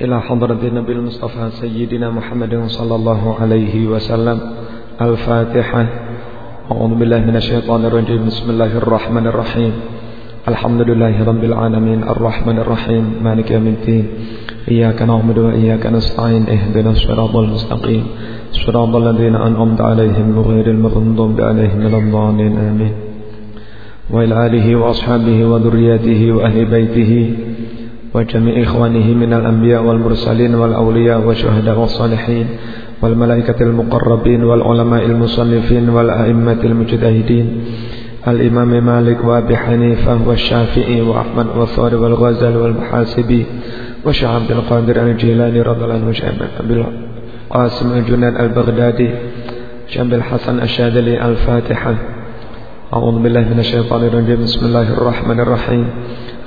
إلى حضرة النبي المصطفى سيدنا محمد صلى الله عليه وسلم. الفاتحة. أعوذ بالله من الشيطان الرجيم. بسم الله الرحمن الرحيم. الحمد لله رب العالمين. الرحمن الرحيم. مالك يوم الدين. إياك نعبد وإياك نستعين. اهدنا الصراط المستقيم. صراط الذين أنعمت عليهم غير المغضوب عليهم من الضالين. آمين. وإلى آله وأصحابه وذريته وأهل بيته. وجميع إخوانه من الأنبياء والمرسلين والأولياء والشهداء والصالحين والملائكة المقربين والعلماء المصنفين والأئمة المجتهدين. الإمام مالك وأبي حنيفة والشافعي وأحمد والثوري والغزال والمحاسبي وشيخ عبد القادر الجيلاني رضي الله عنه شيخ أبي القاسم الجناد البغدادي شيخ الحسن الشاذلي الفاتحة. أعوذ بالله من الشيطان الرجيم. بسم الله الرحمن الرحيم.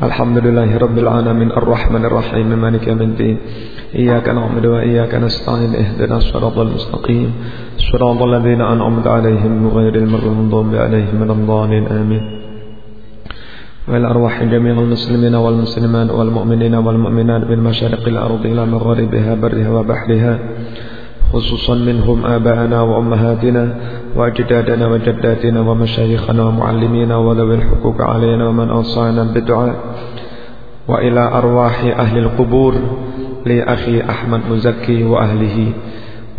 الحمد لله رب العالمين الرحمن الرحيم مالك يوم الدين إياك نعبد وإياك نستعين اهدنا الصراط المستقيم صراط الذين أنعمت عليهم غير المغضوب عليهم من الضالين آمين وإلى أرواح جميع المسلمين والمسلمات والمؤمنين والمؤمنات من مشارق الأرض إلى مغاربها برها وبحرها خصوصا منهم آباءنا وأمهاتنا وأجدادنا وجداتنا ومشايخنا ومعلمينا وذوي الحقوق علينا ومن أوصانا بالدعاء. وإلى أرواح أهل القبور لأخي أحمد مزكي وأهله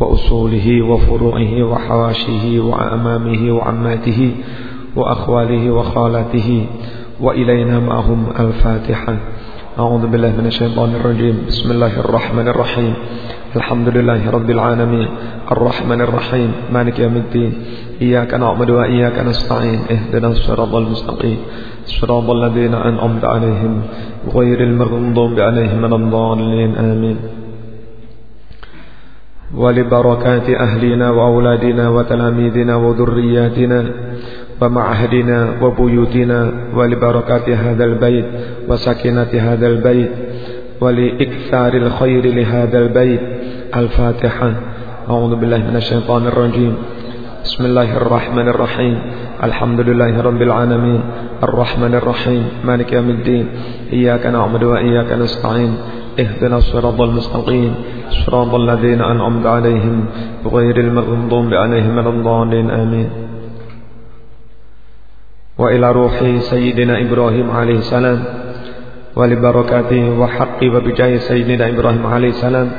وأصوله وفروعه وحواشيه وأمامه وعماته وأخواله وخالاته. وإلينا معهم الفاتحة. أعوذ بالله من الشيطان الرجيم. بسم الله الرحمن الرحيم. الحمد لله رب العالمين. الرحمن الرحيم. مالك يوم الدين. إياك نعبد وإياك نستعين. اهدنا الصراط المستقيم. صراط الذين أنعمت عليهم غير المغضوب عليهم من الضالين. آمين. ولبركات أهلنا وأولادنا وتلاميذنا وذرياتنا ومعهدنا وبيوتنا ولبركات هذا البيت وسكنة هذا البيت ولإكثار الخير لهذا البيت. الفاتحة. أعوذ بالله من الشيطان الرجيم. بسم الله الرحمن الرحيم. الحمد لله رب العالمين. الرحمن الرحيم. مالك يوم الدين. إياك نعبد وإياك نستعين. اهدنا الصراط المستقيم. صراط الذين أنعمت عليهم غير المغضوب عليهم من الضالين. آمين. وإلى روح سيدنا إبراهيم عليه السلام ولبركاته وحق وبجاه سيدنا إبراهيم عليه السلام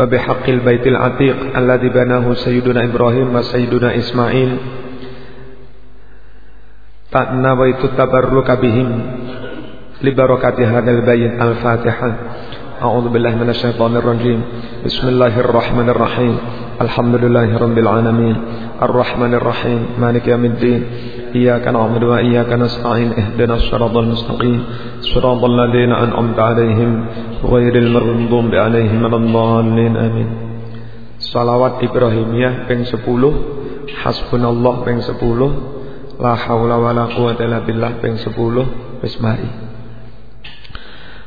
وبحق البيت العتيق الذي بناه سيدنا إبراهيم وسيدنا إسماعيل نويت التبرك بهم لبركة هذا البيت الفاتحة أعوذ بالله من الشيطان الرجيم بسم الله الرحمن الرحيم الحمد لله رب العالمين الرحمن الرحيم مالك يوم الدين إياك نعبد وإياك نستعين اهدنا الصراط المستقيم صراط الذين أنعمت عليهم غير المغضوب عليهم من الضالين آمين Salawat Ibrahimiyah ping 10 Hasbunallah ping 10 La haula wala quwata illa billah ping 10 Wis mari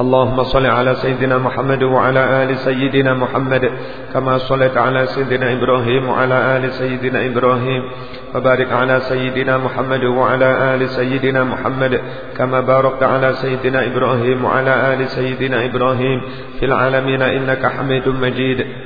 اللهم صل على سيدنا محمد وعلى آل سيدنا محمد كما صليت على سيدنا إبراهيم وعلى آل سيدنا إبراهيم وبارك على سيدنا محمد وعلى آل سيدنا محمد كما باركت على سيدنا إبراهيم وعلى آل سيدنا إبراهيم في العالمين إنك حميد مجيد.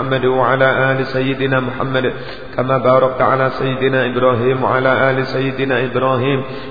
وعلى آل سيدنا محمد كما باركت على سيدنا إبراهيم وعلى آل سيدنا إبراهيم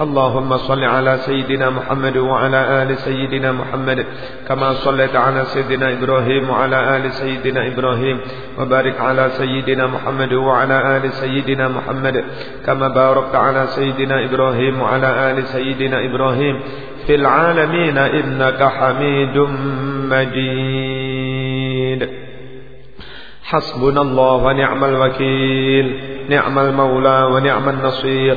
اللهم صل على سيدنا محمد وعلى آل سيدنا محمد كما صليت على سيدنا إبراهيم وعلى آل سيدنا إبراهيم وبارك على سيدنا محمد وعلى آل سيدنا محمد كما باركت على سيدنا إبراهيم وعلى آل سيدنا إبراهيم. في العالمين إنك حميد مجيد. حسبنا الله ونعم الوكيل نعم المولى ونعم النصير.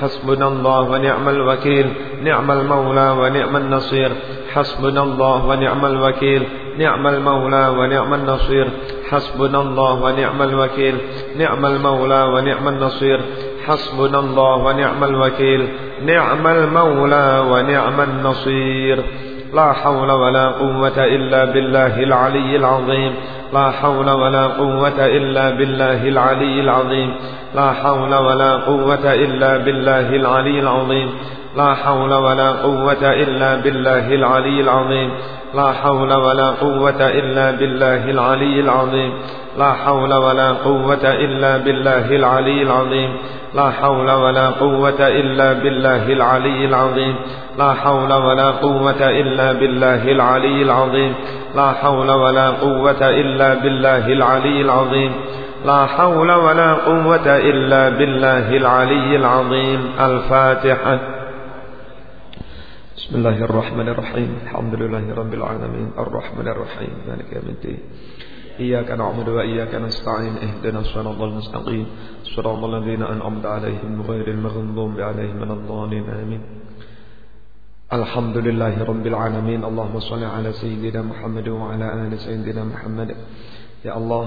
حسبنا الله ونعم الوكيل نعم المولى ونعم النصير. حسبنا الله ونعم الوكيل نعم المولى ونعم النصير. حسبنا الله ونعم الوكيل نعم المولى ونعم النصير. حسبنا الله ونعم الوكيل نعم المولى ونعم النصير. لا حول ولا قوة إلا بالله العلي العظيم. لا حول ولا قوة إلا بالله العلي العظيم. لا حول ولا قوة إلا بالله العلي العظيم. لا حول ولا قوة إلا بالله العلي العظيم. لا حول ولا قوة إلا بالله العلي العظيم. لا حول ولا قوة إلا بالله العلي العظيم. لا حول ولا قوة إلا بالله العلي العظيم. لا حول ولا قوة إلا بالله العلي العظيم. لا حول ولا قوة إلا بالله العلي العظيم. لا حول ولا قوة إلا بالله العلي العظيم. الفاتحة. بسم الله الرحمن الرحيم. الحمد لله رب العالمين. الرحمن الرحيم. مالك يوم الدين. إياك نعبد وإياك نستعين اهدنا الصراط المستقيم صراط الذين أنعمت عليهم غير المغضوب عليهم من الضالين آمين الحمد لله رب العالمين اللهم صل على سيدنا محمد وعلى آل سيدنا محمد يا الله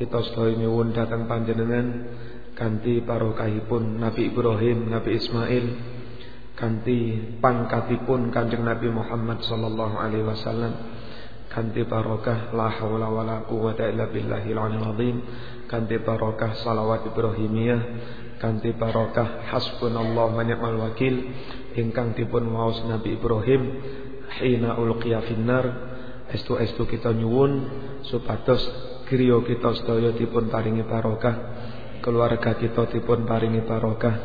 kita sedaya nyuwun datang panjenengan kanthi barokahipun Nabi Ibrahim, Nabi Ismail, kanthi pangkatipun Kanjeng Nabi Muhammad sallallahu alaihi wasallam, kanthi barokah la haula wala quwata illa billahil azim, kanthi barokah salawat Ibrahimiyah, kanthi barokah hasbunallahu wa ni'mal wakil. Ingkang dipun waos Nabi Ibrahim hina ulqiya finnar. Estu-estu kita nyuwun supados griya kita sedaya dipun paringi barokah, keluarga kita dipun paringi barokah,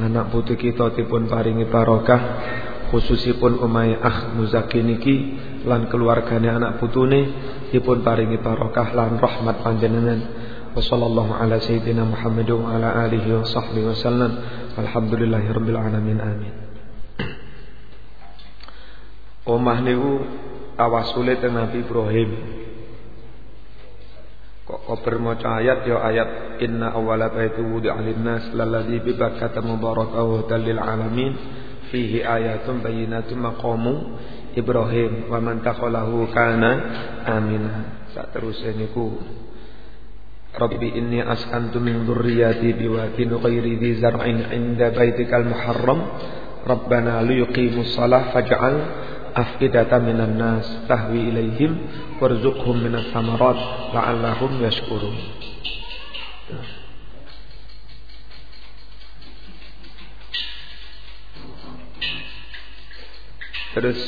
anak putu kita dipun paringi barokah, khususipun omahe Ah Muzaki niki lan keluargane anak putune dipun paringi barokah lan rahmat panjenengan. Wassallallahu ala sayyidina Muhammad wa ala alihi wa sahbihi wasallam. Alhamdulillahirabbil alamin. Amin. Omah niku awasule teng Nabi Ibrahim. Kok kober maca ayat ya ayat inna awwala baiti wudi'a lin-nas lalladzi bi Bakkah mubarakahu lil alamin fihi ayatun bayyinatun maqamu Ibrahim wa man takhalahu kana amina sak teruse niku Rabbi inni askantu min dzurriyyati biwadin ghairi dzi zar'in 'inda baitikal muharram Rabbana liyuqimus shalah faj'al afidatan minan nas tahwi ilaihim warzuqhum minas samarat la'allahum yashkurun. Terus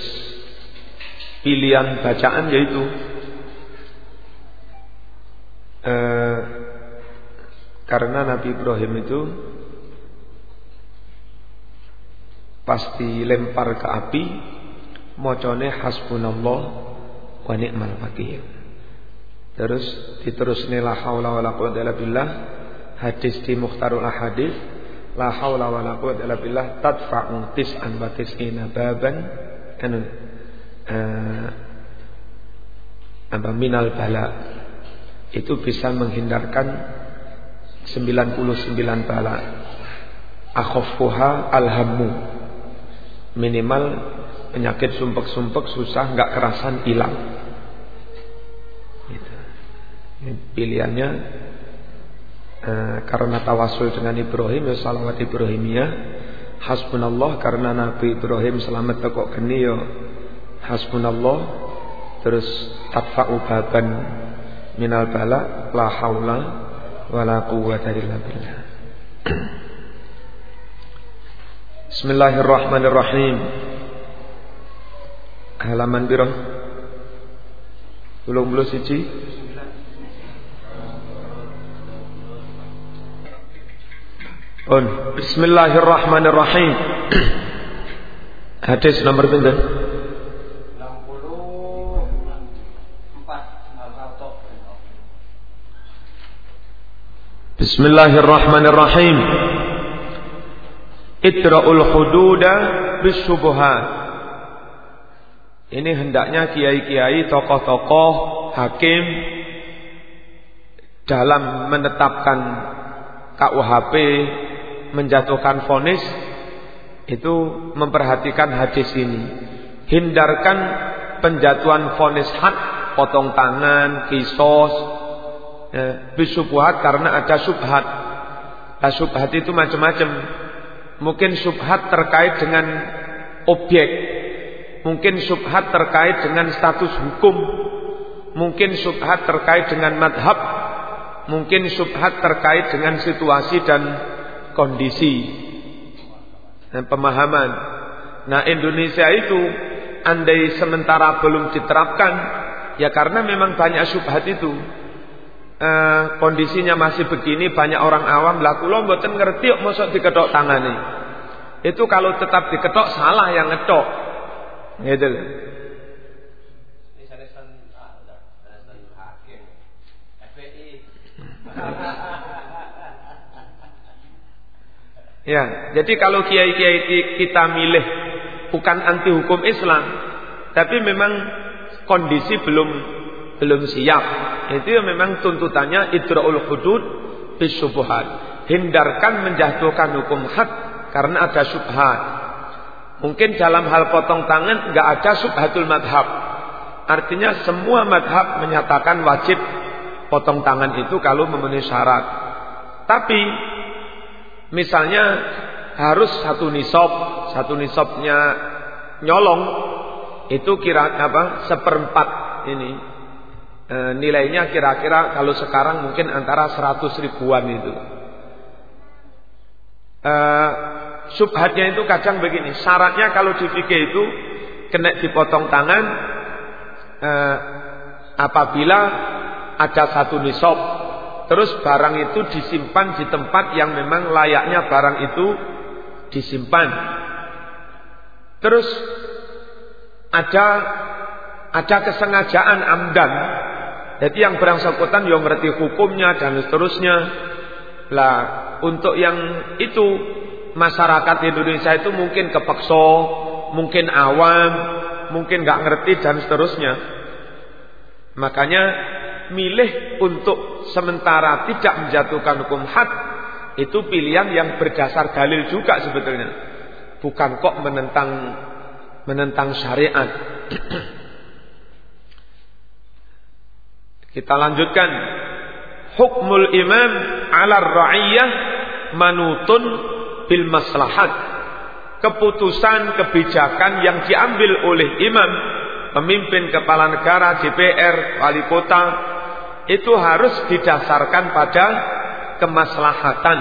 pilihan bacaan yaitu eh, karena Nabi Ibrahim itu pasti lempar ke api mocone hasbunallah wa ni'mal wakil. Terus diterusne la haula wala quwwata illa billah hadis di Mukhtarul Ahadits la haula wala quwwata illa billah tadfa'u tis'an wa baban anu uh, apa minal bala itu bisa menghindarkan 99 bala akhaffuha alhammu minimal penyakit sumpek-sumpek susah nggak kerasan hilang. Gitu. Pilihannya eh, karena tawasul dengan Ibrahim ya salawat Ibrahimiyah hasbunallah karena Nabi Ibrahim selamat tekok geni ya. Hasbunallah terus tadfa'u baban minal bala la haula wala quwwata illa billah. Bismillahirrahmanirrahim. Halaman biro belum belum siji Bismillahirrahmanirrahim. Hadis nomor pinten? Bismillahirrahmanirrahim. Itra'ul hududa bisubuhat. Ini hendaknya kiai-kiai, tokoh-tokoh, hakim dalam menetapkan KUHP menjatuhkan vonis itu memperhatikan hadis ini. Hindarkan penjatuhan vonis hak, potong tangan, kisos, ya, bisubuhat karena ada subhat. Nah, subhat itu macam-macam. Mungkin subhat terkait dengan objek Mungkin subhat terkait dengan status hukum. Mungkin subhat terkait dengan madhab. Mungkin subhat terkait dengan situasi dan kondisi. Dan pemahaman. Nah Indonesia itu andai sementara belum diterapkan. Ya karena memang banyak subhat itu. Eh, kondisinya masih begini banyak orang awam laku lo mboten ngerti kok mosok diketok tangani. Itu kalau tetap diketok salah yang ngetok. Gitu Ya, jadi kalau kiai-kiai kita milih bukan anti hukum Islam, tapi memang kondisi belum belum siap. Itu memang tuntutannya idraul hudud bisubuhat. Hindarkan menjatuhkan hukum had karena ada subhat. Mungkin dalam hal potong tangan nggak ada subhatul madhab. Artinya semua madhab menyatakan wajib potong tangan itu kalau memenuhi syarat. Tapi misalnya harus satu nisab, satu nisabnya nyolong itu kira apa seperempat ini e, nilainya kira-kira kalau sekarang mungkin antara 100 ribuan itu. E, Subhatnya itu kadang begini, syaratnya kalau di itu kena dipotong tangan eh, apabila ada satu nisab, terus barang itu disimpan di tempat yang memang layaknya barang itu disimpan. Terus ada ada kesengajaan amdan. Jadi yang bersangkutan yang ngerti hukumnya dan seterusnya. Lah, untuk yang itu masyarakat Indonesia itu mungkin kepekso, mungkin awam, mungkin nggak ngerti dan seterusnya. Makanya milih untuk sementara tidak menjatuhkan hukum had itu pilihan yang berdasar dalil juga sebetulnya. Bukan kok menentang menentang syariat. Kita lanjutkan. Hukmul imam ala ra'iyah manutun bil maslahat. Keputusan kebijakan yang diambil oleh imam, pemimpin kepala negara, DPR, wali kota, itu harus didasarkan pada kemaslahatan.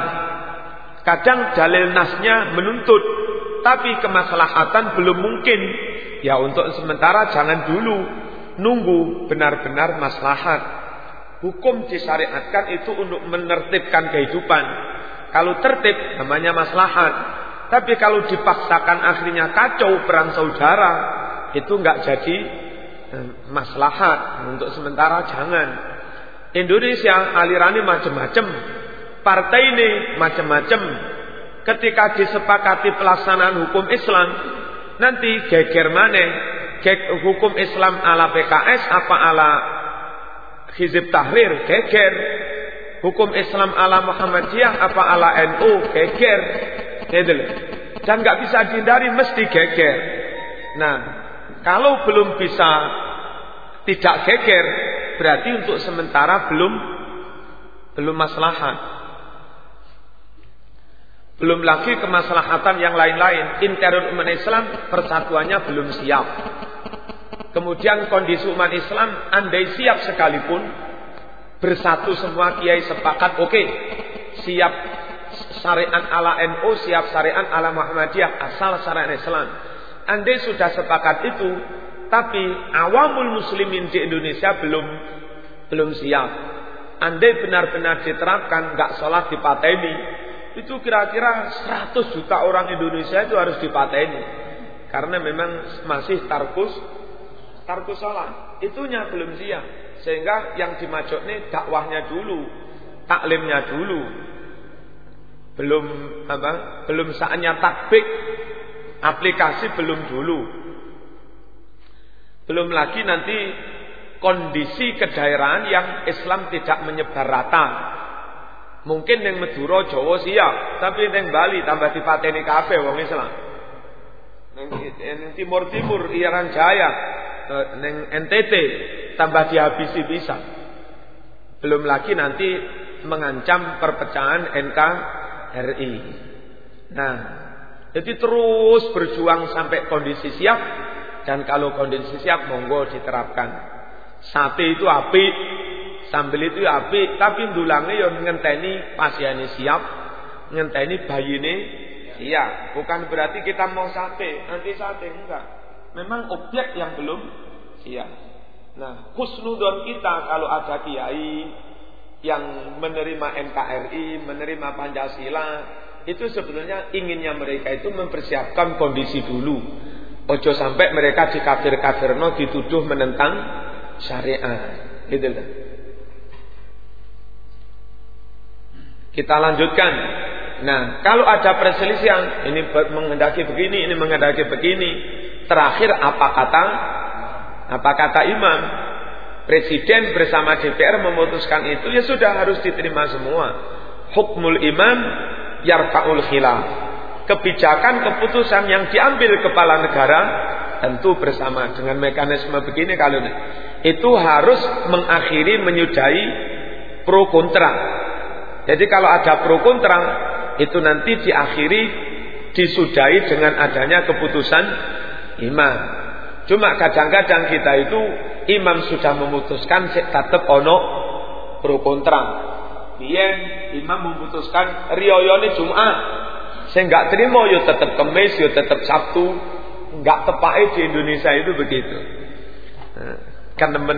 Kadang dalil nasnya menuntut, tapi kemaslahatan belum mungkin. Ya untuk sementara jangan dulu nunggu benar-benar maslahat. Hukum disyariatkan itu untuk menertibkan kehidupan. Kalau tertib namanya maslahat. Tapi kalau dipaksakan akhirnya kacau perang saudara, itu nggak jadi eh, maslahat. Untuk sementara jangan. Indonesia alirannya macam-macam. Partai ini macam-macam. Ketika disepakati pelaksanaan hukum Islam, nanti geger mana? Hukum Islam ala PKS apa ala Hizib Tahrir? Geger. Hukum Islam ala Muhammadiyah apa ala NU? Geger. Gitu Dan nggak bisa dihindari mesti geger. Nah, kalau belum bisa tidak geger, berarti untuk sementara belum belum maslahat. Belum lagi kemaslahatan yang lain-lain. Interior umat Islam persatuannya belum siap. Kemudian kondisi umat Islam andai siap sekalipun bersatu semua kiai sepakat oke okay, siap syariat ala NU siap syariat ala Muhammadiyah asal syariat Islam. Andai sudah sepakat itu tapi awamul muslimin di Indonesia belum belum siap. Andai benar-benar diterapkan nggak sholat di pateni, itu kira-kira 100 juta orang Indonesia itu harus dipateni. Karena memang masih tarkus tarkus sholat. Itunya belum siap. Sehingga yang dimajok ini dakwahnya dulu, taklimnya dulu. Belum apa? Belum saatnya takbik. Aplikasi belum dulu. Belum lagi nanti kondisi kedaerahan yang Islam tidak menyebar rata. Mungkin yang Madura Jawa siap, tapi yang Bali tambah dipateni kabeh wong Islam. Neng Timur Timur Iran Jaya, neng NTT tambah dihabisi bisa. Belum lagi nanti mengancam perpecahan NKRI. Nah, jadi terus berjuang sampai kondisi siap dan kalau kondisi siap monggo diterapkan. Sate itu api, Sambil itu ya api, tapi ndulangnya yang ngenteni pasiennya siap, ngenteni bayine siap. Bukan berarti kita mau sate, nanti sate enggak. Memang objek yang belum siap. Nah, khusnudon kita kalau ada kiai yang menerima NKRI, menerima Pancasila, itu sebetulnya inginnya mereka itu mempersiapkan kondisi dulu. Ojo sampai mereka dikafir-kafirno dituduh menentang syariat. Gitu lah. Kita lanjutkan. Nah, kalau ada perselisihan, ini menghendaki begini, ini menghendaki begini. Terakhir apa kata? Apa kata imam? Presiden bersama DPR memutuskan itu, ya sudah harus diterima semua. Hukmul imam yarfa'ul khilaf. Kebijakan keputusan yang diambil kepala negara tentu bersama dengan mekanisme begini kalau itu harus mengakhiri menyudahi pro kontra jadi kalau ada pro kontra itu nanti diakhiri disudahi dengan adanya keputusan imam. Cuma kadang-kadang kita itu imam sudah memutuskan tetap ono pro kontra. Dia imam memutuskan rioyone Jumat. Saya nggak terima yo tetap kemis yo tetap Sabtu. Nggak tepat di Indonesia itu begitu. Kan temen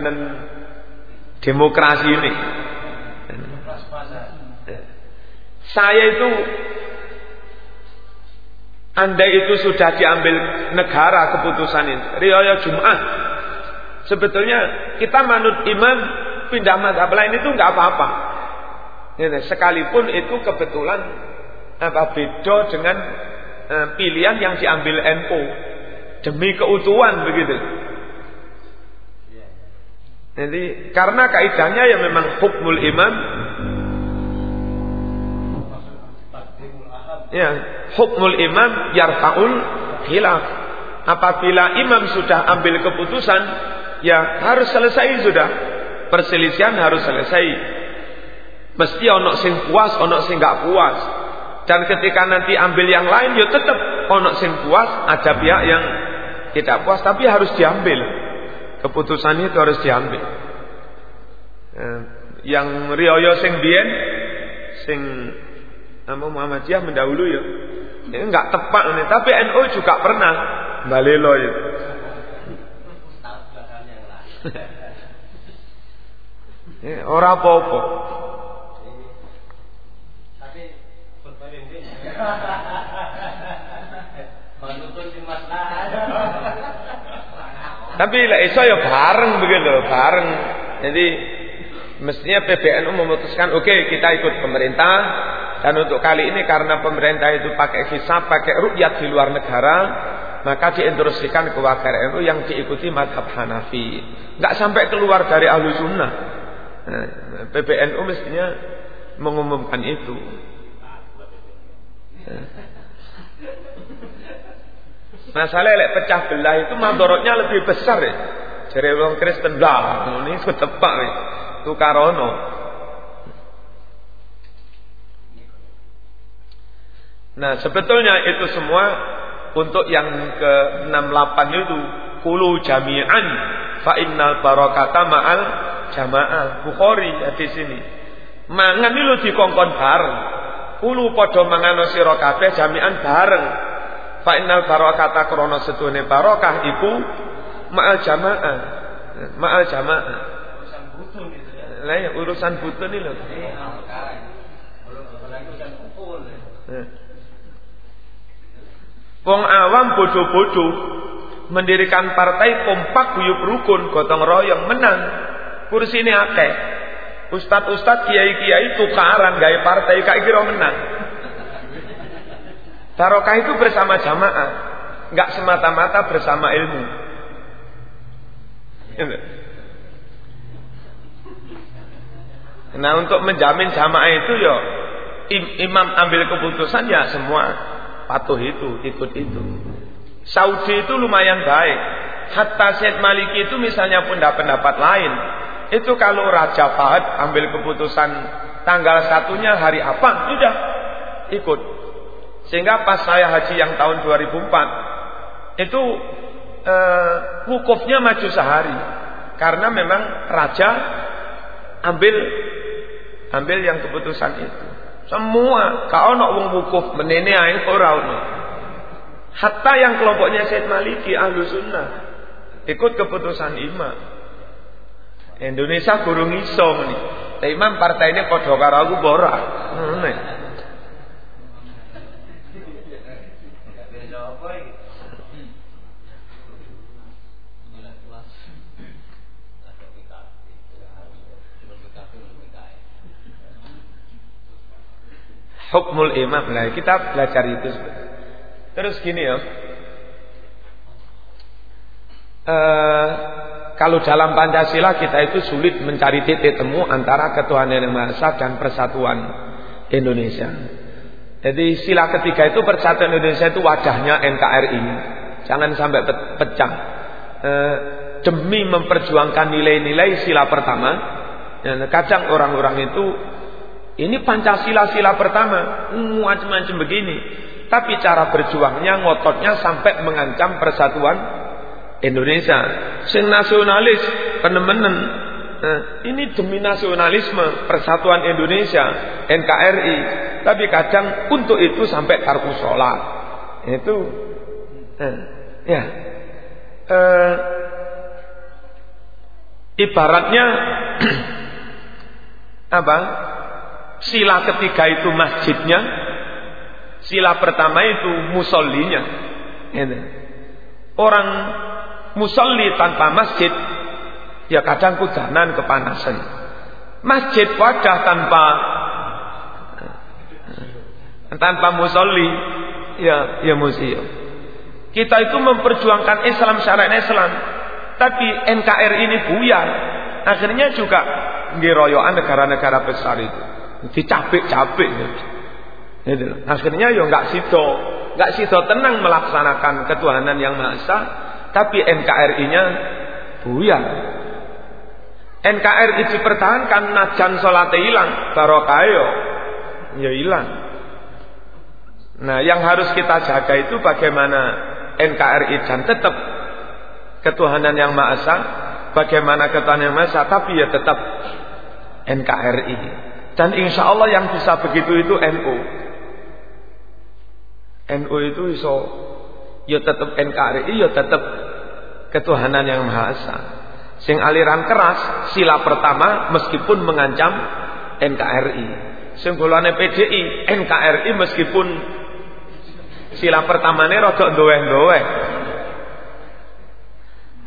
demokrasi ini. Saya itu anda itu sudah diambil negara keputusan ini. Riwayat Jumat. Sebetulnya kita manut imam pindah mazhab lain itu nggak apa-apa. Sekalipun itu kebetulan apa beda dengan eh, pilihan yang diambil NU demi keutuhan begitu. Jadi karena kaidahnya ya memang hukmul imam. Ya hukmul imam yarfa'ul khilaf. Apabila imam sudah ambil keputusan ya harus selesai sudah. Perselisihan harus selesai. Mesti ono sing puas ono sing gak puas dan ketika nanti ambil yang lain ya tetap ono sing puas ada pihak yang tidak puas tapi harus diambil. Keputusan itu harus diambil. Eh, yang rioyo sing bien sing nama Muhammadiyah mendahulu ya. Ini enggak tepat ini. Tapi NU juga pernah balelo ya. Eh, ora apa-apa. Tapi lah iso ya bareng begitu, bareng. Jadi mestinya PBNU memutuskan oke okay, kita ikut pemerintah dan untuk kali ini karena pemerintah itu pakai hisab, pakai rukyat di luar negara, maka diinstruksikan ke wakil NU yang diikuti madhab Hanafi. Enggak sampai keluar dari ahlu sunnah. Nah, PBNU mestinya mengumumkan itu. Masalah lek pecah belah itu mandorotnya lebih besar ya. Jadi orang Kristen lah, ini tepak ya. Itu karono. Nah sebetulnya itu semua untuk yang ke 68 itu kulu jami'an fa innal barakata ma'al jamaah Bukhari hadis ini. Mangan iki dikongkon bareng. Kulu padha mangan sira kabeh jami'an bareng. Fa innal barakata krana setune barokah iku ma'al jamaah. Ma'al jamaah. Urusan. Lah ya urusan butun ini lho. Wong awam bojo-bojo mendirikan partai kompak guyup rukun gotong royong menang. Kursi ini akeh. Ustad-ustad kiai-kiai tukaran gaya partai kayak kira menang. Barokah itu bersama jamaah, nggak semata-mata bersama ilmu. Nah untuk menjamin jamaah itu ya imam ambil keputusan ya semua patuh itu, ikut itu. Saudi itu lumayan baik. Hatta Syed Maliki itu misalnya pun dapat pendapat lain. Itu kalau Raja Fahad ambil keputusan tanggal satunya hari apa, sudah ikut. Sehingga pas saya haji yang tahun 2004 itu eh, wukufnya maju sehari karena memang raja ambil ambil yang keputusan itu. Semua kau nak wong wukuf menene ae ora ono. Hatta yang kelompoknya Said Maliki ahlu sunnah ikut keputusan imam. Indonesia gurung iso nih. Tapi imam ini padha karo aku. Ngono. Hukmul imam. Nah, kita belajar itu. Terus gini ya. Uh, kalau dalam Pancasila kita itu sulit mencari titik temu antara ketuhanan yang Maha Esa dan persatuan Indonesia. Jadi sila ketiga itu persatuan Indonesia itu wajahnya NKRI. Jangan sampai pecah. E, demi memperjuangkan nilai-nilai sila pertama. Dan kadang orang-orang itu ini Pancasila sila pertama, macam-macam begini. Tapi cara berjuangnya, ngototnya sampai mengancam persatuan Indonesia. Sing nasionalis, penemenen. Nah, ini demi nasionalisme, persatuan Indonesia, NKRI. Tapi kadang untuk itu sampai tarku sholat. Itu, nah, ya. Eh, ibaratnya apa? Sila ketiga itu masjidnya. Sila pertama itu musollinya. Gitu. Orang musolli tanpa masjid ya kadang kudanan kepanasan. Masjid wadah tanpa tanpa musolli ya ya museum. Kita itu memperjuangkan Islam syariat Islam, tapi NKRI ini buyar. Akhirnya juga diroyokan negara-negara besar itu. Dicapik-capik. Gitu. Akhirnya yo nggak sido, nggak sido tenang melaksanakan ketuhanan yang maha esa, tapi NKRI-nya buyar. NKRI dipertahankan najan sholat hilang, barokah yo ya hilang. Nah, yang harus kita jaga itu bagaimana NKRI dan tetap ketuhanan yang maha esa, bagaimana ketuhanan yang maha esa, tapi ya tetap NKRI. Dan insya Allah yang bisa begitu itu NU. NU itu iso ya tetap NKRI, ya tetap ketuhanan yang maha esa. Sing aliran keras sila pertama meskipun mengancam NKRI. Sing golane PDI, NKRI meskipun sila pertamanya rada doeh-doeh.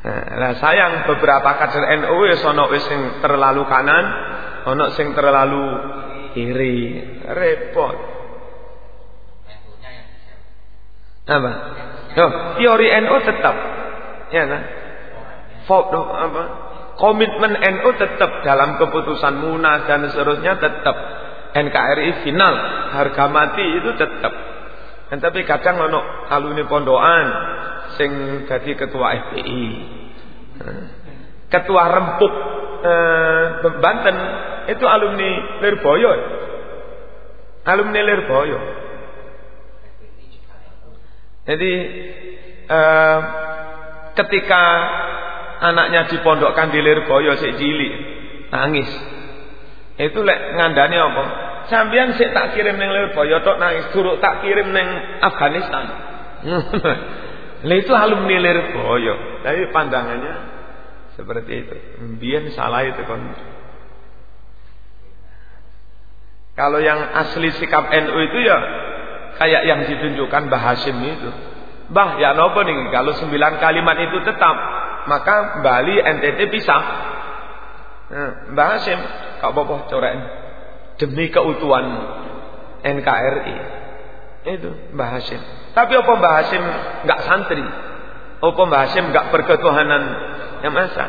Nah, sayang beberapa kader NU wis ana wis sing terlalu kanan, ana sing terlalu kiri. Repot. Apa? Yo, teori NU tetap. Ya kan? Foto apa? Komitmen NU tetap dalam keputusan Munas dan seterusnya tetap. NKRI final, harga mati itu tetap. Dan tapi kadang ono alumni pondokan sing jadi ketua FPI. Ketua rempuk eh, Banten itu alumni Lirboyo. Alumni Lirboyo. Jadi eh, ketika anaknya dipondokkan di Lirboyo si cilik nangis. Itu lek ngandani apa? Sampeyan sik tak kirim ning Lirboyo tok nangis, duruk tak kirim ning Afghanistan. Lah itu alumni Lirboyo. Tapi pandangannya seperti itu. Biar salah itu kon. Kalau yang asli sikap NU itu ya kayak yang ditunjukkan Mbah Hashim itu. Mbah ya nopo nih kalau sembilan kalimat itu tetap maka Bali NTT pisah. Nah, Mbah Hashim kau boboh coren demi keutuhan NKRI. Itu Mbah Hashim. Tapi apa Mbah Hashim nggak santri? Apa Mbah Hashim nggak berketuhanan yang masa?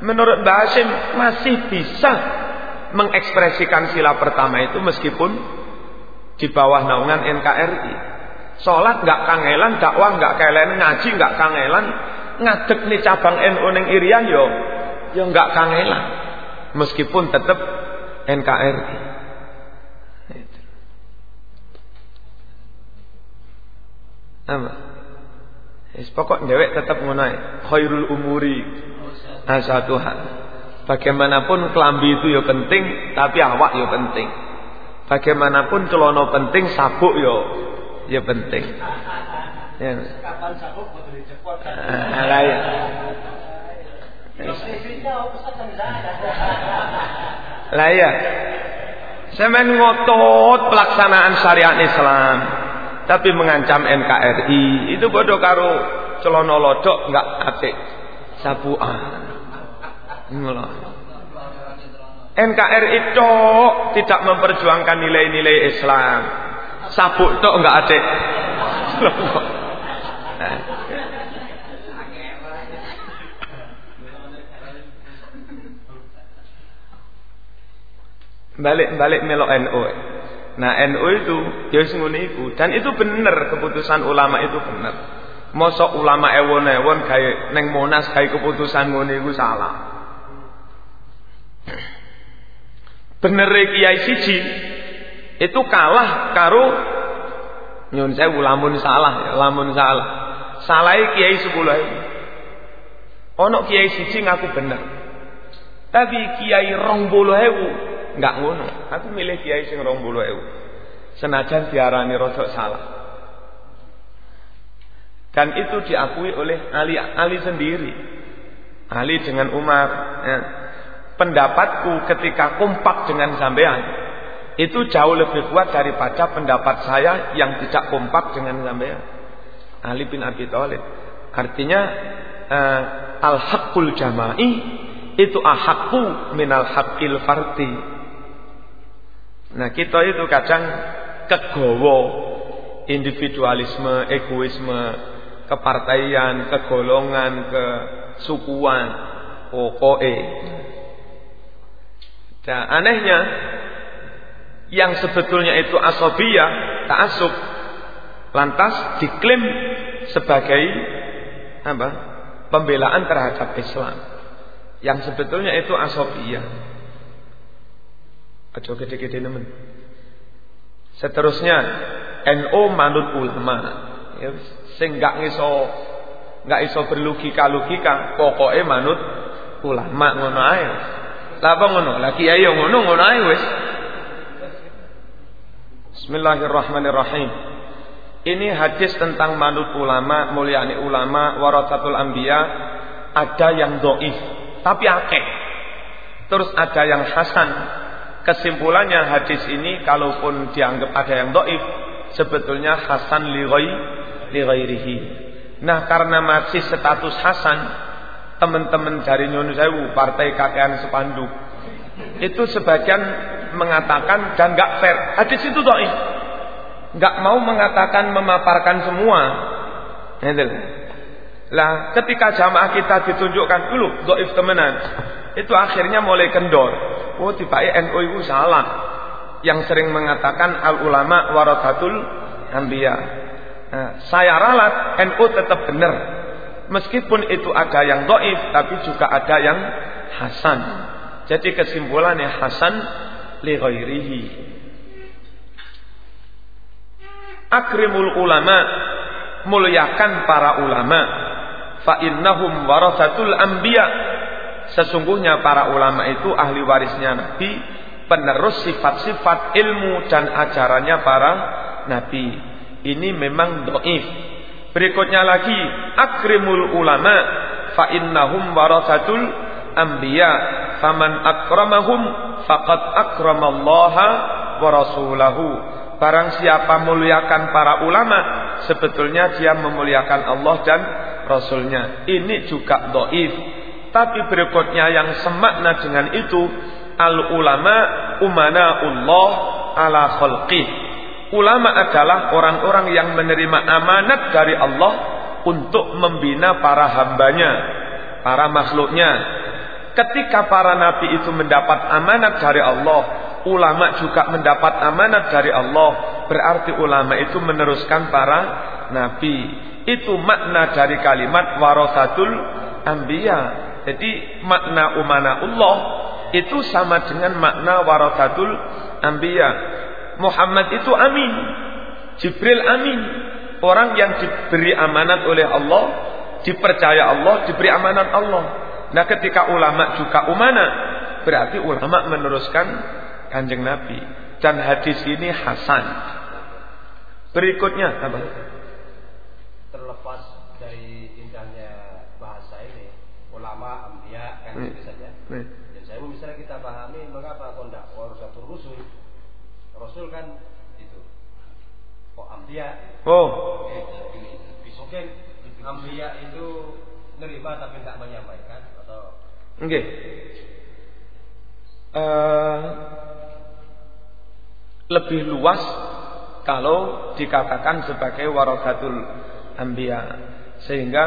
Menurut Mbah Hashim masih bisa mengekspresikan sila pertama itu meskipun di bawah naungan NKRI. Sholat nggak kangelan, dakwah nggak kangelan, ngaji nggak kangelan, ngadek nih cabang NU neng Irian yo, yo nggak kangelan, meskipun tetap NKRI. Apa? Yes, pokok dewek tetap ngono Khairul umuri asatuha. Bagaimanapun kelambi itu ya penting, tapi awak ya penting. Bagaimanapun celono penting, sabuk yo ya penting. Ya. Kapan sabuk kudu dicepot kan? Lah ya. Lah ya. Semen ngotot pelaksanaan syariat Islam tapi mengancam NKRI itu bodoh karo celono lodok nggak apik sabuan NKRI itu tidak memperjuangkan nilai-nilai Islam sabuk tok nggak ada balik-balik melok NU Nah NU itu ya ngono dan itu benar keputusan ulama itu benar. Mosok ulama ewon-ewon kayak neng Monas kayak keputusan iku salah. Bener Kiai siji itu kalah karo nyun saya lamun salah ya, lamun salah. Salah Kiai 10.000. Ono Kiai siji ngaku bener. Tapi Kiai 20.000 Enggak ngono. Aku milih kiai sing 20.000. Senajan diarani rodok salah. Dan itu diakui oleh Ali Ali sendiri. Ali dengan Umar. Ya. Pendapatku ketika kompak dengan sampean itu jauh lebih kuat daripada pendapat saya yang tidak kompak dengan sampean. Ali bin Abi Thalib. Artinya uh, al-haqqul jama'i itu ahaqqu minal haqqil fardi. Nah kita itu kadang kegowo individualisme, egoisme, kepartaian, kegolongan, kesukuan, pokoke. Dan anehnya yang sebetulnya itu asobiyah, ta'asub, lantas diklaim sebagai apa? pembelaan terhadap Islam. Yang sebetulnya itu asobiyah. Ajo gede-gede nemen. Seterusnya NO manut ulama. Ya, sing gak ngiso gak iso berlogika-logika, pokoknya manut ulama ngono ae. Lah apa ngono? Lah kiai ngono ngono ae wis. Bismillahirrahmanirrahim. Ini hadis tentang manut ulama, mulyani ulama, warasatul anbiya ada yang doif, tapi akeh. Terus ada yang hasan. Kesimpulannya hadis ini kalaupun dianggap ada yang doif, sebetulnya hasan li ghairihi. Nah, karena masih status hasan, teman-teman dari Nyonu Sewu, partai kakean sepanduk. Itu sebagian mengatakan dan gak fair. Hadis itu doi. Gak mau mengatakan memaparkan semua. Lah, ketika jamaah kita ditunjukkan dulu doif temenan, itu akhirnya mulai kendor. Oh, tiba NU itu salah. Yang sering mengatakan al ulama warathatul anbiya. Nah, saya ralat NU tetap benar Meskipun itu ada yang doif, tapi juga ada yang hasan. Jadi kesimpulannya hasan li ghairihi. Akrimul ulama muliakan para ulama. Fa innahum warasatul anbiya. Sesungguhnya para ulama itu ahli warisnya nabi penerus sifat-sifat ilmu dan ajarannya para nabi. Ini memang doif. Berikutnya lagi akrimul ulama. Fa innahum warasatul anbiya faman akramahum faqad akramallaha wa rasulahu. Barang siapa muliakan para ulama sebetulnya dia memuliakan Allah dan rasulnya. Ini juga doif. Tapi berikutnya yang semakna dengan itu al ulama umana Allah ala khalqih Ulama adalah orang-orang yang menerima amanat dari Allah untuk membina para hambanya, para makhluknya. Ketika para nabi itu mendapat amanat dari Allah, ulama juga mendapat amanat dari Allah. Berarti ulama itu meneruskan para nabi. Itu makna dari kalimat warasatul anbiya. Jadi makna umana Allah itu sama dengan makna warasatul anbiya. Muhammad itu amin. Jibril amin. Orang yang diberi amanat oleh Allah, dipercaya Allah, diberi amanat Allah. Nah ketika ulama juga umana, berarti ulama meneruskan kanjeng Nabi. Dan hadis ini hasan. Berikutnya apa? Terlepas dari indahnya bahasa ini, ulama, ambia, kan itu saja. Dan saya misalnya kita pahami mengapa kondak warusatul rusul Rasul kan itu kok ambia. Oh. Mungkin ambia itu nerima tapi tidak menyampaikan Okay. Uh, eh, lebih luas kalau dikatakan sebagai warasatul ambia sehingga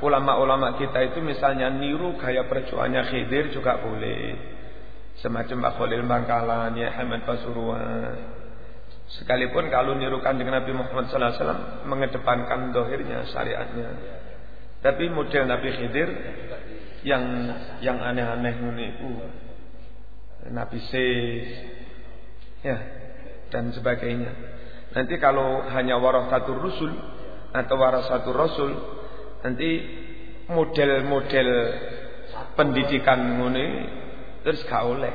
ulama-ulama kita itu misalnya niru gaya perjuangannya Khidir juga boleh semacam Pak Khalil Bangkalan, ya Hamid Pasuruan. Sekalipun kalau nirukan dengan Nabi Muhammad sallallahu alaihi wasallam mengedepankan dohirnya, syariatnya. Tapi model Nabi Khidir yang yang aneh-aneh itu Nabi Sis. Ya dan sebagainya. Nanti kalau hanya warasatul rusul atau warasatul rasul nanti model-model pendidikan ini terus gak oleh.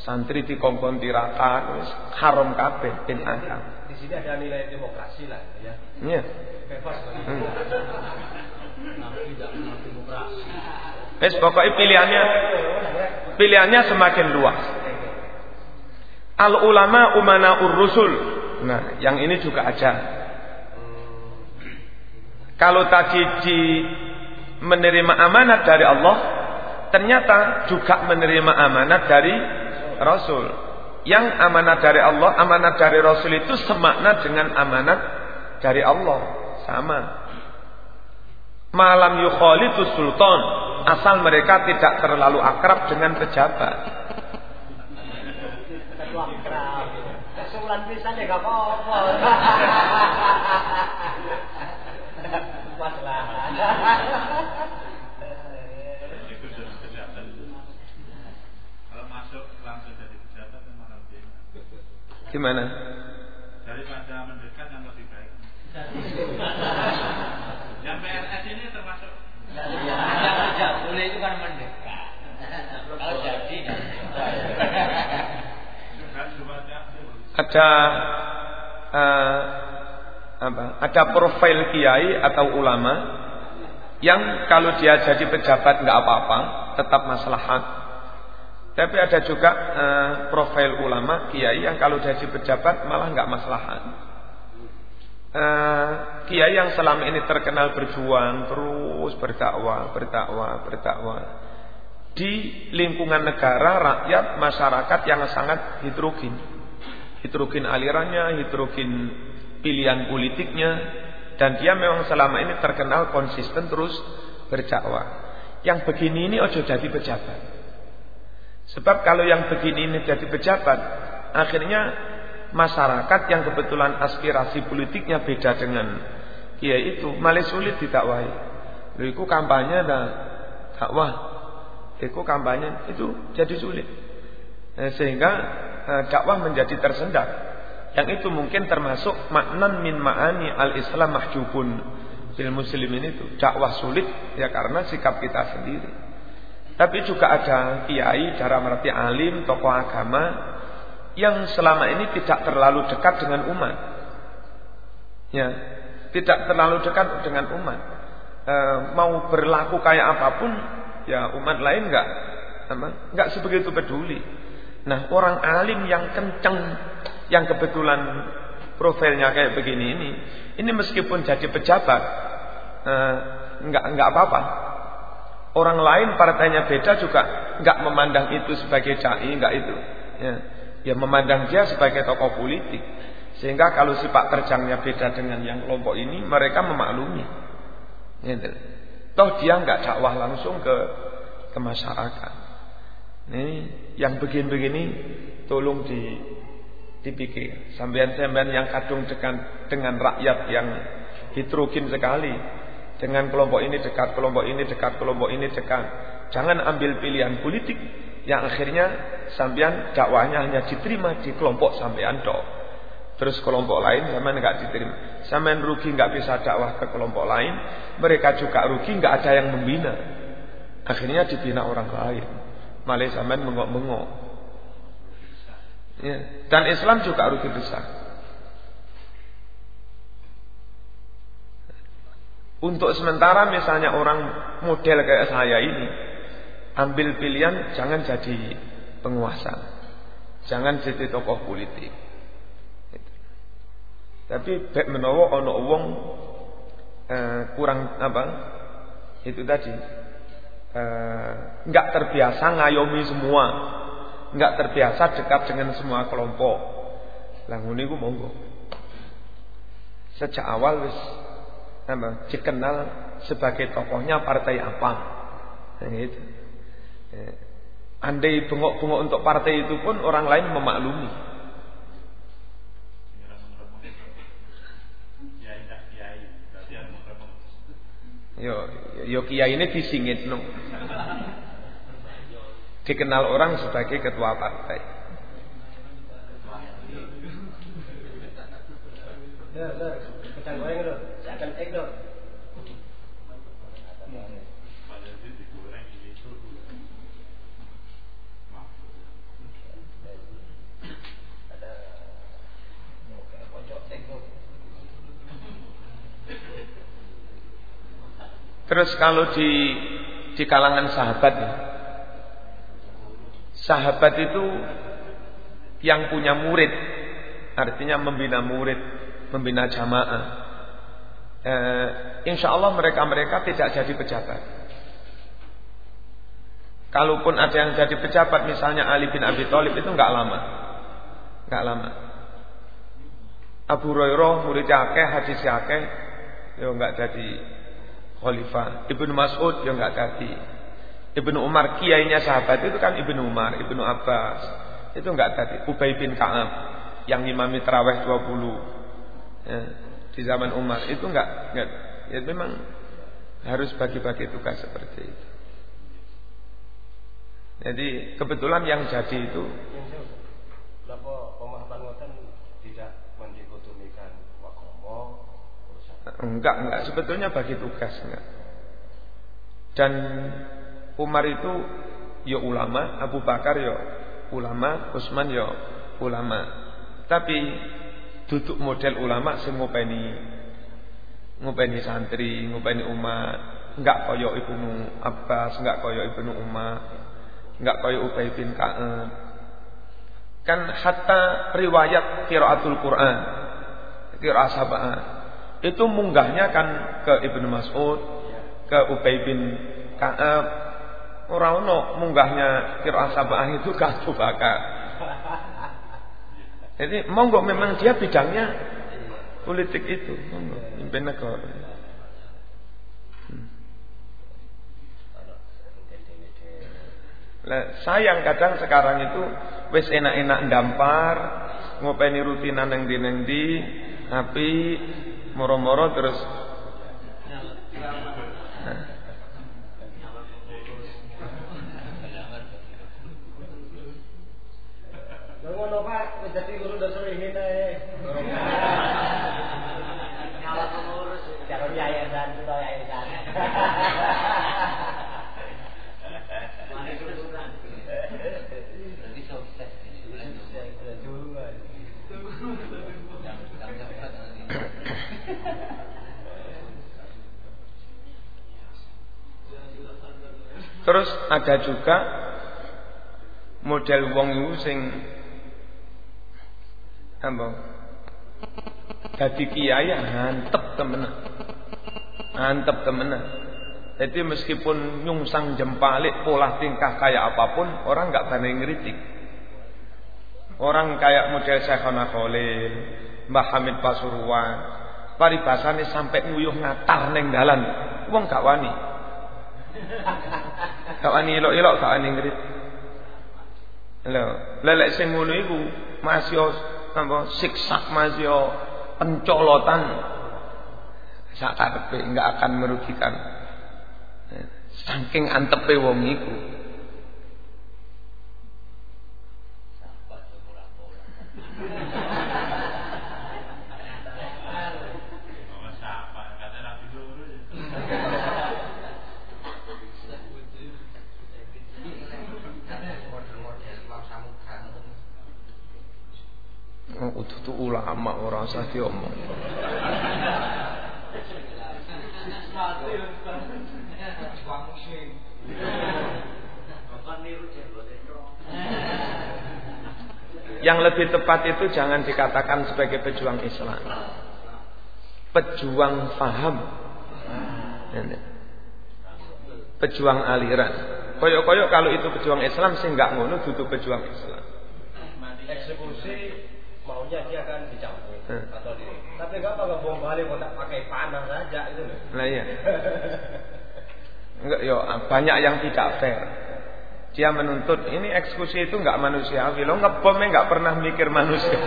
Santri dikongkon tirakat wis haram kabeh bin akal di sini ada nilai demokrasi lah ya. Iya. Bebas hmm. tidak demokrasi Wes pokoknya pilihannya pilihannya semakin luas. Al ulama umana ur rusul. Nah, yang ini juga aja. Kalau tadi di menerima amanat dari Allah, ternyata juga menerima amanat dari Rasul. Yang amanat dari Allah, amanat dari Rasul itu semakna dengan amanat dari Allah. Sama. Malam yukhalitu sultan asal mereka tidak terlalu akrab dengan pejabat. Gimana? Boleh itu kan mendekat. Ada uh, apa? Ada profil kiai atau ulama yang kalau dia jadi pejabat nggak apa-apa, tetap maslahat. Tapi ada juga uh, profil ulama kiai yang kalau jadi pejabat malah nggak maslahat. Uh, kiai yang selama ini terkenal berjuang terus berdakwah, berdakwah, berdakwah di lingkungan negara, rakyat, masyarakat yang sangat heterogen. Heterogen alirannya, heterogen pilihan politiknya, dan dia memang selama ini terkenal konsisten terus berdakwah. Yang begini ini ojo jadi pejabat. Sebab kalau yang begini ini jadi pejabat, akhirnya masyarakat yang kebetulan aspirasi politiknya beda dengan dia itu malah sulit didakwahi. Lho iku kampanye dah dakwah. Iku kampanye itu jadi sulit. Eh, sehingga eh, dakwah menjadi tersendat. Yang itu mungkin termasuk maknan min ma'ani al-Islam mahjubun bil muslimin itu. Dakwah sulit ya karena sikap kita sendiri. Tapi juga ada kiai, dalam arti alim, tokoh agama yang selama ini tidak terlalu dekat dengan umat. Ya, tidak terlalu dekat dengan umat. E, mau berlaku kayak apa pun, ya umat lain nggak, nggak sebegitu peduli. Nah, orang alim yang kenceng, yang kebetulan profilnya kayak begini ini, ini meskipun jadi pejabat, e, nggak nggak apa-apa. Orang lain partainya beda juga nggak memandang itu sebagai cai, nggak itu. Ya ya memandang dia sebagai tokoh politik. Sehingga kalau sifat terjangnya beda dengan yang kelompok ini, mereka memaklumi. Gitu. Toh dia nggak dakwah langsung ke ke masyarakat. Ini yang begini-begini tolong di dipikir. Sambian-sambian yang kadung dengan dengan rakyat yang heterogen sekali. Dengan kelompok ini dekat, kelompok ini dekat, kelompok ini dekat. Jangan ambil pilihan politik yang akhirnya sampean dakwahnya hanya diterima di kelompok sampean dok. Terus kelompok lain sampean nggak diterima. Sampean rugi nggak bisa dakwah ke kelompok lain, mereka juga rugi nggak ada yang membina. Akhirnya dibina orang lain. Malah sampean mengok-mengok. Ya. Dan Islam juga rugi besar. Untuk sementara misalnya orang model kayak saya ini ambil pilihan jangan jadi penguasa. Jangan jadi tokoh politik. Tapi bek menawa ono wong eh, kurang apa? Itu tadi eh, nggak terbiasa ngayomi semua, nggak terbiasa dekat dengan semua kelompok. Lah iku monggo. Sejak awal wis apa dikenal sebagai tokohnya partai apa. Nah, itu. Eh, andai bengok-bengok untuk partai itu pun orang lain memaklumi. Yo, yo kiai ini disingit no. Dikenal orang sebagai ketua partai. Ya, ya, kita goreng. Terus kalau di di kalangan sahabat ya, sahabat itu yang punya murid, artinya membina murid, membina jamaah. Eh, insya Allah mereka-mereka tidak jadi pejabat. Kalaupun ada yang jadi pejabat, misalnya Ali bin Abi Thalib itu nggak lama, nggak lama. Abu Hurairah muridnya akeh, hadis akeh, ya nggak jadi khalifah. Ibnu Mas'ud yang enggak jadi. Ibnu Umar kiainya sahabat itu kan Ibnu Umar, Ibnu Abbas. Itu enggak jadi. Ubay bin Ka'ab. yang imami terawih 20 ya, di zaman Umar itu enggak, enggak ya memang harus bagi-bagi tugas seperti itu. Jadi kebetulan yang jadi itu tidak enggak enggak sebetulnya bagi tugas enggak. Dan Umar itu ya ulama, Abu Bakar ya ulama, Utsman ya ulama. Tapi duduk model ulama sing ngopeni ngopeni santri, ngopeni umat, enggak kaya Ibnu Abbas, enggak kaya Ibnu Umar, enggak kaya Ubay bin Ka'ab. Kan hatta riwayat qiraatul Quran, qiraat sab'ah itu munggahnya kan ke Ibnu Mas'ud, ke Ubay bin Ka'ab. Ora ono munggahnya qiraat sab'ah itu ke. Jadi monggo memang dia bidangnya politik itu, monggo mimpin negara. Sayang kadang sekarang itu wis enak-enak dampar, ngopeni rutinan yang di neng tapi moro-moro terus Pak, wis dadi guru dosa ini nih. Kalau pengurus calon yayasan kita yayasan. Mari kurusan. Berarti sukses. Terus ada juga model wong iku sing apa? Dadi kiai antep temenan. Antep temenan. Jadi meskipun nyungsang jempalik pola tingkah kayak apa pun, orang nggak berani ngeritik. Orang kayak model Syekhona Khalil, Mbah Hamid Pasuruan, paribasane sampai nguyuh ngatar neng dalan, wong gak wani. Gak wani elok-elok gak wani ngritik. Lho, lelek sing ngono iku masih apa siksak masih pencolotan sak enggak akan merugikan. Saking antepe wong iku. Bawa siapa? Kata Nabi dulu ya. Model-model Imam Samudra. Oh, utuh ulama ora usah diomong. Yang lebih tepat itu jangan dikatakan sebagai pejuang Islam. Pejuang faham. Pejuang aliran. Koyok-koyok kalau itu pejuang Islam sih nggak ngono duduk pejuang Islam. Eksekusi maunya dia kan dicampur Hmm. atau di tapi nggak apa bom balik kok tak pakai panah saja itu loh. Nah iya. Enggak, yo banyak yang tidak fair. Dia menuntut ini eksekusi itu nggak manusiawi. Lo ngebomnya nggak pernah mikir manusia.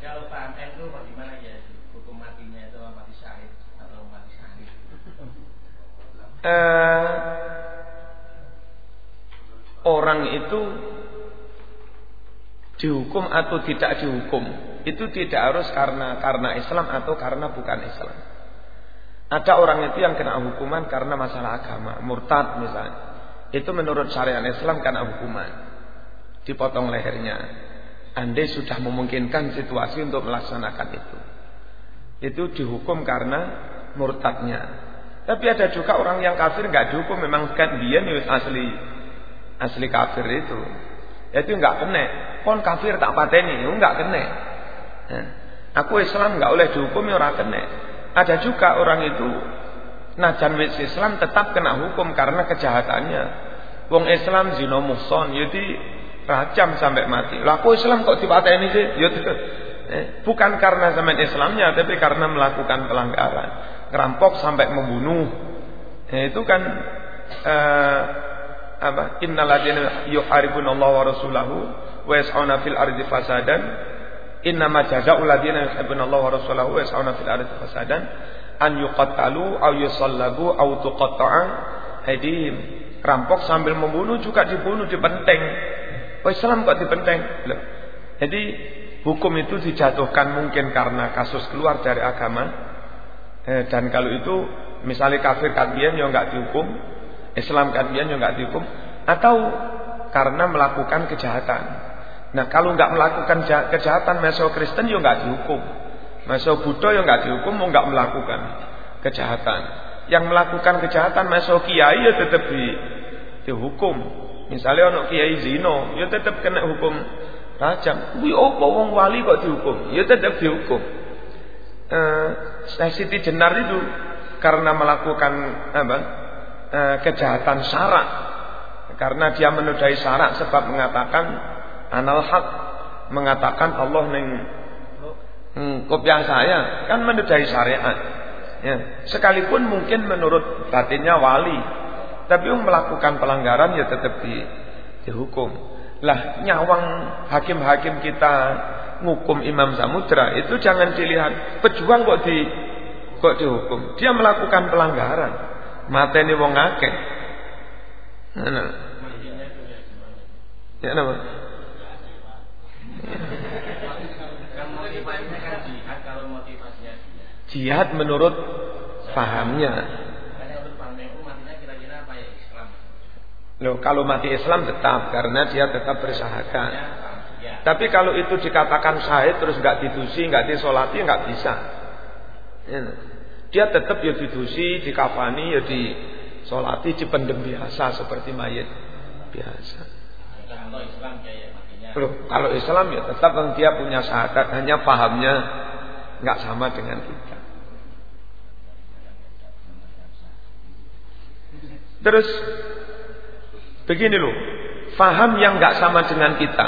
Kalau itu bagaimana ya? Hukum matinya itu mati syahid atau mati syahid? eh, orang itu dihukum atau tidak dihukum itu tidak harus karena karena Islam atau karena bukan Islam. Ada orang itu yang kena hukuman karena masalah agama, murtad misalnya. Itu menurut syariat Islam karena hukuman. Dipotong lehernya. Andai sudah memungkinkan situasi untuk melaksanakan itu. Itu dihukum karena murtadnya. Tapi ada juga orang yang kafir nggak dihukum memang kan dia nih asli asli kafir itu. Itu nggak kena. Kon kafir tak pateni, nggak kena. Nah, aku Islam nggak oleh dihukum ya orang kena. Ada juga orang itu najan wis Islam tetap kena hukum karena kejahatannya. Wong Islam zina muhson, jadi rajam sampai mati. Lah aku Islam kok dipateni sih? Ya eh, bukan karena zaman Islamnya, tapi karena melakukan pelanggaran, ngerampok sampai membunuh. Eh, itu kan eh, apa innal ladzina yuharibuna Allah wa rasulahu wa yas'una fil ardi fasadan. Innama jazaa'ul ladzina yuhibbuna Allah wa rasulahu. Wa yas'una fil ardi fasadan. An yuqattalu aw yusallabu aw tuqatta'a. Aydihim rampok sambil membunuh juga dibunuh dipenteng oh Islam kok dipenteng Loh. jadi hukum itu dijatuhkan mungkin karena kasus keluar dari agama. Eh, dan kalau itu misalnya kafir kalian yang enggak dihukum Islam kalian juga nggak dihukum atau karena melakukan kejahatan. Nah kalau nggak melakukan kejahatan Meso Kristen juga nggak dihukum. Meso Buddha juga nggak dihukum mau nggak melakukan kejahatan. Yang melakukan kejahatan Meso Kiai ya tetap di, dihukum. Misalnya orang Kiai Zino ya tetap kena hukum rajam. Wih oh wong wali kok dihukum? Ya tetap dihukum. Eh, Siti Jenar itu karena melakukan apa? Eh, kejahatan syarak karena dia menodai syarak sebab mengatakan anal hak mengatakan Allah neng hmm, kopiah saya kan menodai syariat ya. sekalipun mungkin menurut batinnya wali tapi yang melakukan pelanggaran ya tetap di, dihukum lah nyawang hakim-hakim kita ngukum Imam Samudra itu jangan dilihat pejuang kok di kok dihukum dia melakukan pelanggaran mateni wong akeh. Ngono. Ya napa? Jihad menurut pahamnya. Loh, kalau mati Islam tetap karena dia tetap bersahadat. Tapi kalau itu dikatakan syahid terus nggak didusi, nggak disolati, nggak bisa. Ya. Dia tetap ya didusi, dikafani, ya di solati, dipendem biasa seperti mayat biasa. Islam ya Loh, kalau Islam ya tetap kan dia punya syahadat, hanya pahamnya nggak sama dengan kita. Terus begini loh, faham yang nggak sama dengan kita.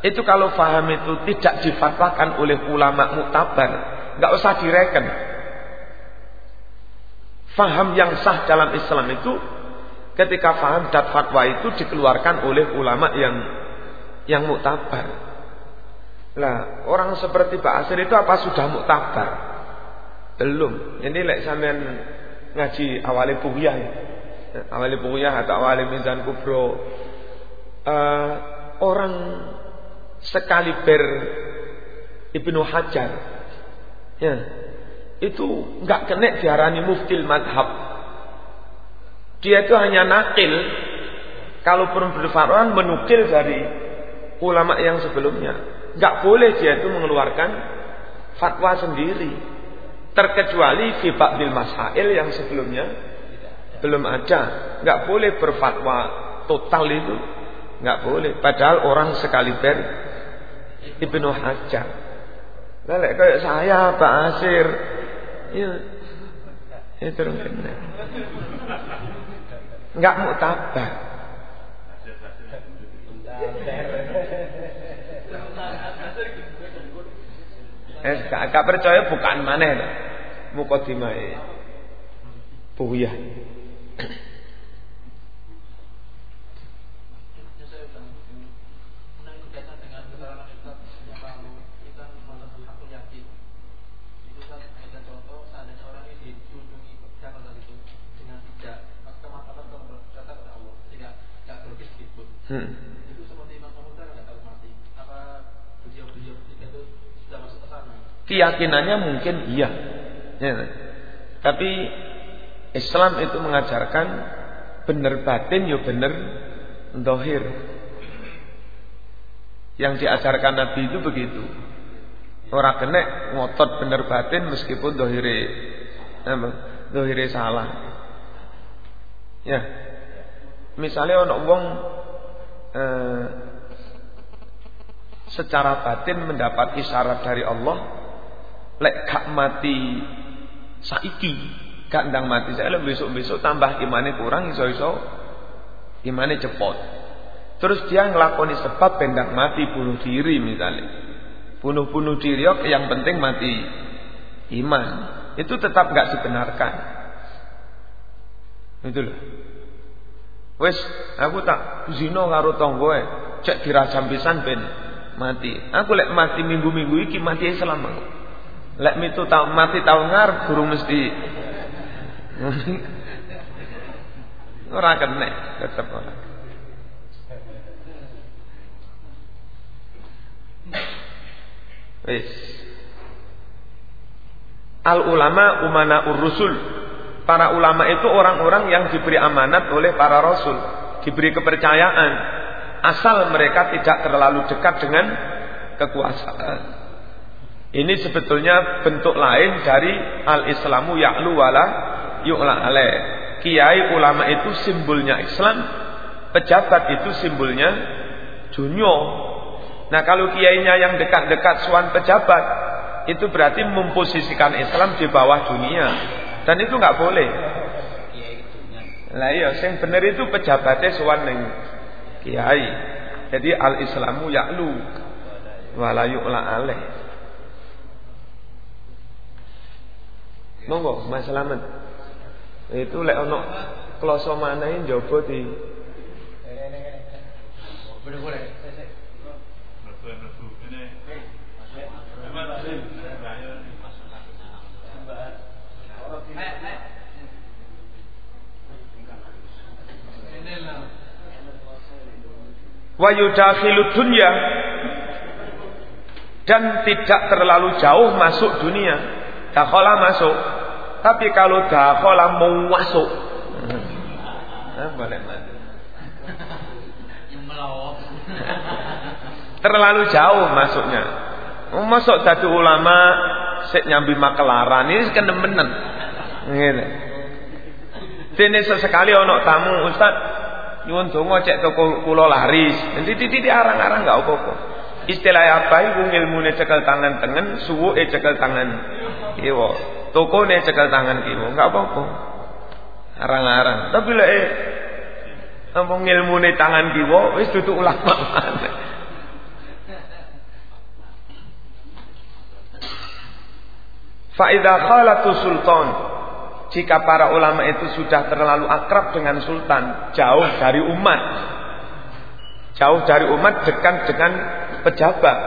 Itu kalau faham itu tidak difatwakan oleh ulama muktabar, nggak usah direken. Faham yang sah dalam Islam itu ketika faham dan fatwa itu dikeluarkan oleh ulama yang yang muktabar. Lah, orang seperti Pak Asir itu apa sudah muktabar? Belum. Ini lek sampean ngaji awali buhiyah ya. Awali buhiyah atau awali mizan kubro. Uh, orang sekaliber Ibnu Hajar ya itu nggak kena diarani muftil madhab. Dia itu hanya nakil. Kalau perlu berfatwa menukil dari ulama yang sebelumnya. Nggak boleh dia itu mengeluarkan fatwa sendiri. Terkecuali fi ba'dil masail yang sebelumnya belum ada. Nggak boleh berfatwa total itu. Nggak boleh. Padahal orang sekali ber Ibnu Hajar. Lelek kayak saya Pak Asir Iya. Itu orang benar. Enggak mau tabah. Eh, gak, percaya bukan mana Mukodimai Buyah. Hmm. Keyakinannya mungkin iya. Ya. Tapi Islam itu mengajarkan benar batin ya benar dohir. Yang diajarkan Nabi itu begitu. Orang kena ngotot benar batin meskipun dohire dohire salah. Ya. Misalnya orang wong eh, secara batin mendapat isyarat dari Allah lek gak mati saiki gak ndang mati. Saya besok-besok tambah imane kurang iso-iso imane cepot. Terus dia ngelakoni sebab pendang mati bunuh diri misalnya. Bunuh-bunuh diri oke yang penting mati iman. Itu tetap gak dibenarkan. Itu loh. Wis, aku tak zina karo tanggoe, cek dirajam pisan ben mati. Aku lek mati minggu-minggu iki mati Islam aku. Lek mitu tau mati tahun ngarep guru mesti ora kena tetep ora. Wis. Al ulama umana urusul. Para ulama itu orang-orang yang diberi amanat oleh para rasul, diberi kepercayaan asal mereka tidak terlalu dekat dengan kekuasaan. Ini sebetulnya bentuk lain dari al-islamu ya'lu wala yu'la alaih. Kiai ulama itu simbolnya Islam, pejabat itu simbolnya dunia. Nah kalau kiainya yang dekat-dekat suan pejabat, itu berarti memposisikan Islam di bawah dunia. Dan itu nggak boleh. Lah iya, yang benar itu pejabatnya suan ning kiai. Jadi al-Islamu ya'lu wala yu'la alaih. Monggo Mas Slamet. Itu lek ono kloso manahe njaba di. Wa dunya dan tidak terlalu jauh masuk dunia. Dakhala masuk. Tapi kalau dakhala mau masuk. Boleh Terlalu jauh masuknya. Masuk satu ulama sik nyambi makelaran ini kenemenen. Ngene. Dene sesekali ono tamu Ustaz nyuwun donga cek toko kula laris. Nanti titik arang-arang enggak apa-apa. Istilah apa iku ngilmune cekel tangan tengen, suwuke cekel tangan kiwa. Tokone cekel tangan kiwa, enggak apa-apa. Arang-arang. Tapi lek apa ngilmune tangan kiwa wis dudu ulama. Faidah khalatu sultan jika para ulama itu sudah terlalu akrab dengan sultan, jauh dari umat. Jauh dari umat dekat dengan pejabat.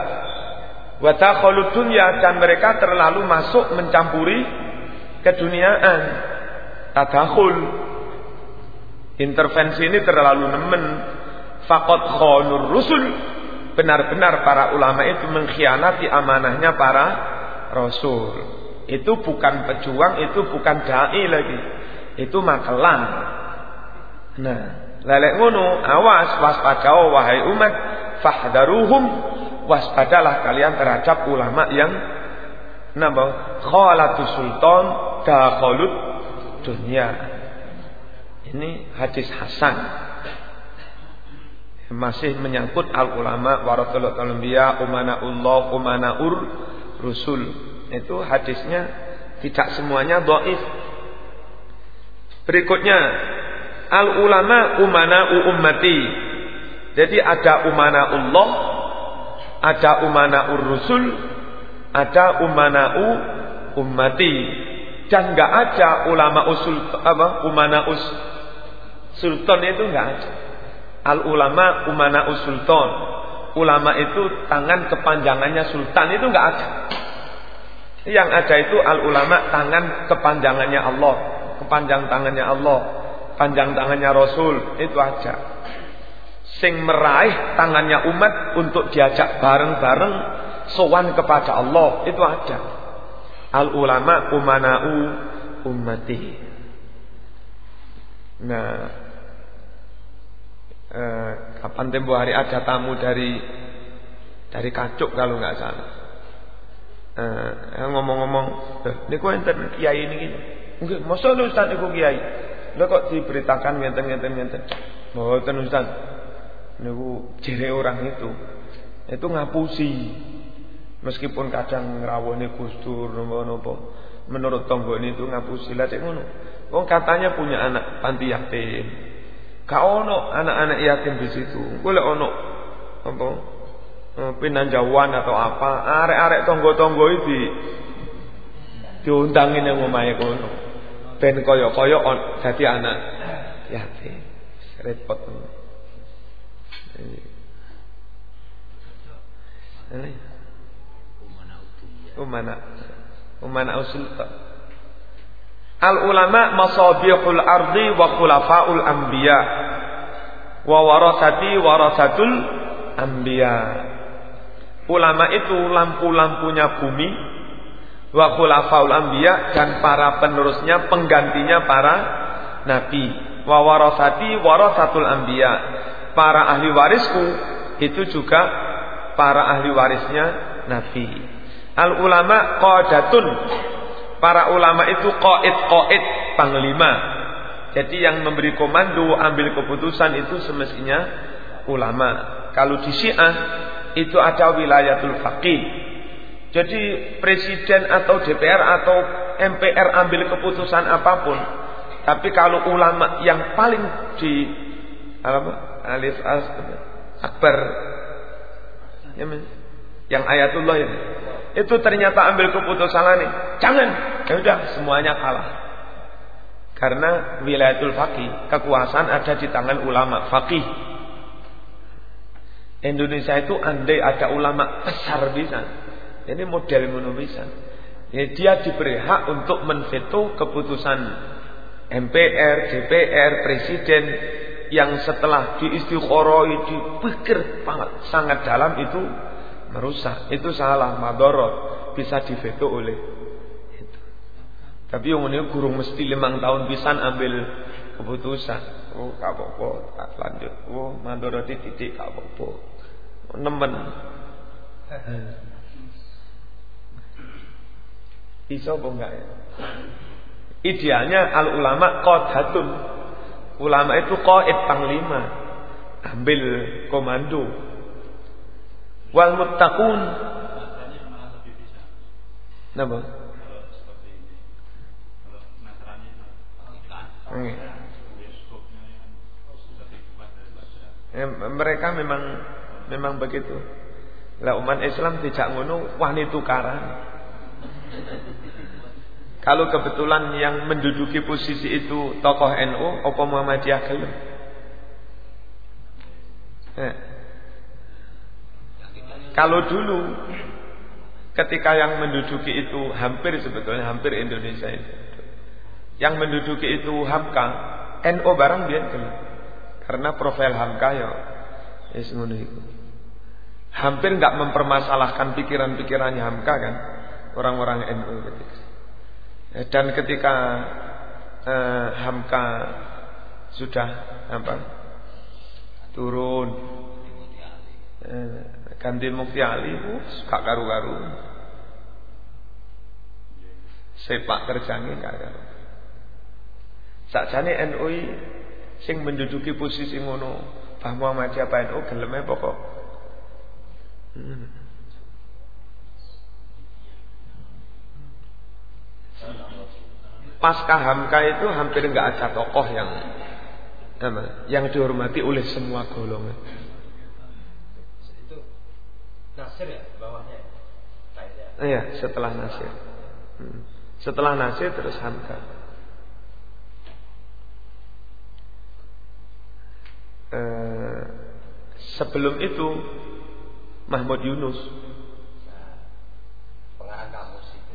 Wadakhulu dunya dan mereka terlalu masuk mencampuri keduniaan. Tadakhul. Intervensi ini terlalu nemen. Fakot khonur rusul. Benar-benar para ulama itu mengkhianati amanahnya para rasul. Itu bukan pejuang, itu bukan dai lagi. Itu makelan. Nah, lelek ngono, awas waspada wahai umat, fahdaruhum waspadalah kalian terhadap ulama yang nambah khalatu sultan dakhalut dunia. Ini hadis Hasan. Masih menyangkut al ulama waratul anbiya umana Allah umana ur rusul itu hadisnya tidak semuanya doif. Berikutnya al ulama umana ummati. Jadi ada umana Allah, ada umana ur rusul, ada umana u ummati. Dan nggak ada ulama usul apa umana us sultan itu nggak ada. Al ulama umana usultan. Ulama itu tangan kepanjangannya sultan itu nggak ada. Yang ada itu al ulama tangan kepanjangannya Allah, kepanjang tangannya Allah, panjang tangannya Rasul, itu aja. Sing meraih tangannya umat untuk diajak bareng-bareng sowan kepada Allah, itu aja. Al ulama umanau ummati. Nah, eh, kapan tempo hari ada tamu dari dari kacuk kalau nggak salah. Eh, ngomong-ngomong, ini kok enten kiai ini Nggih, masa lu Ustaz niku kiai. Lha kok diberitakan ngenten-ngenten ngenten. Mboten Ustaz. Niku jere orang itu. Itu ngapusi. Meskipun kadang ngrawoni Gustur napa-napa. Menurut tonggo ini itu ngapusi lah cek ngono. Wong katanya punya anak panti yatim. Ka ono anak-anak yatim di situ. Golek ono apa Eh, pinanjauan atau apa arek-arek tonggo-tonggo iki diundangi nang omahe kono ben kaya-kaya dadi anak yatim repot. Ini. Umana Umana usul Al ulama masabihul ardi wa khulafaul anbiya wa warasati warasatul anbiya. Ulama itu lampu-lampunya bumi wa khulafaul anbiya dan para penerusnya penggantinya para nabi. Wa warasati warasatul anbiya. Para ahli warisku itu juga para ahli warisnya nabi. Al ulama qadatun. Para ulama itu qaid qaid panglima. Jadi yang memberi komando ambil keputusan itu semestinya ulama. Kalau di Syiah itu ada wilayatul faqih. Jadi presiden atau DPR atau MPR ambil keputusan apa pun. Tapi kalau ulama yang paling di apa? Alif as akbar yang ayatullah itu. Itu ternyata ambil keputusan ini. Jangan. Ya udah semuanya kalah. Karena wilayatul faqih, kekuasaan ada di tangan ulama faqih. Indonesia itu andai ada ulama besar bisa. Ini model Indonesia. Ya, dia diberi hak untuk menveto keputusan MPR, DPR, presiden yang setelah diistikharoi dipikir sangat dalam itu merusak. Itu salah, madorot bisa diveto oleh itu. Tapi yang ini guru mesti limang tahun bisa ambil keputusan. Oh, apa-apa, tak lanjut. Oh, madorot titik apa-apa. Nemen. Bisa apa enggak ya? Idealnya al ulama qadatun Ulama itu qaid panglima. Ambil komando. Wal muttaqun. Napa? Hmm. Ya, mereka memang memang begitu. Lah umat Islam tidak ngono wani tukaran. Kalau kebetulan yang menduduki posisi itu tokoh NU, apa Muhammadiyah gelem? Eh. Kalau dulu ketika yang menduduki itu hampir sebetulnya hampir Indonesia itu. Yang menduduki itu Hamka, NU barang dia gelem. Karena profil Hamka ya wis ngono Hampir nggak mempermasalahkan pikiran-pikirannya Hamka kan orang-orang NU ketika dan ketika eh, Hamka sudah apa? Turun. Eh, ganti Mukti Ali uh, karu-karu. Sepak terjangi gak karu. Sakjane NU sing menduduki posisi ngono Bah Muhammadiyah NU geleme pokok. Hmm. Pasca Hamka itu hampir nggak ada tokoh yang yang dihormati oleh semua golongan. Itu Nasir ya bawahnya. Iya, setelah Nasir. Hmm. Setelah Nasir terus Hamka. Eh, sebelum itu Mahmud Yunus.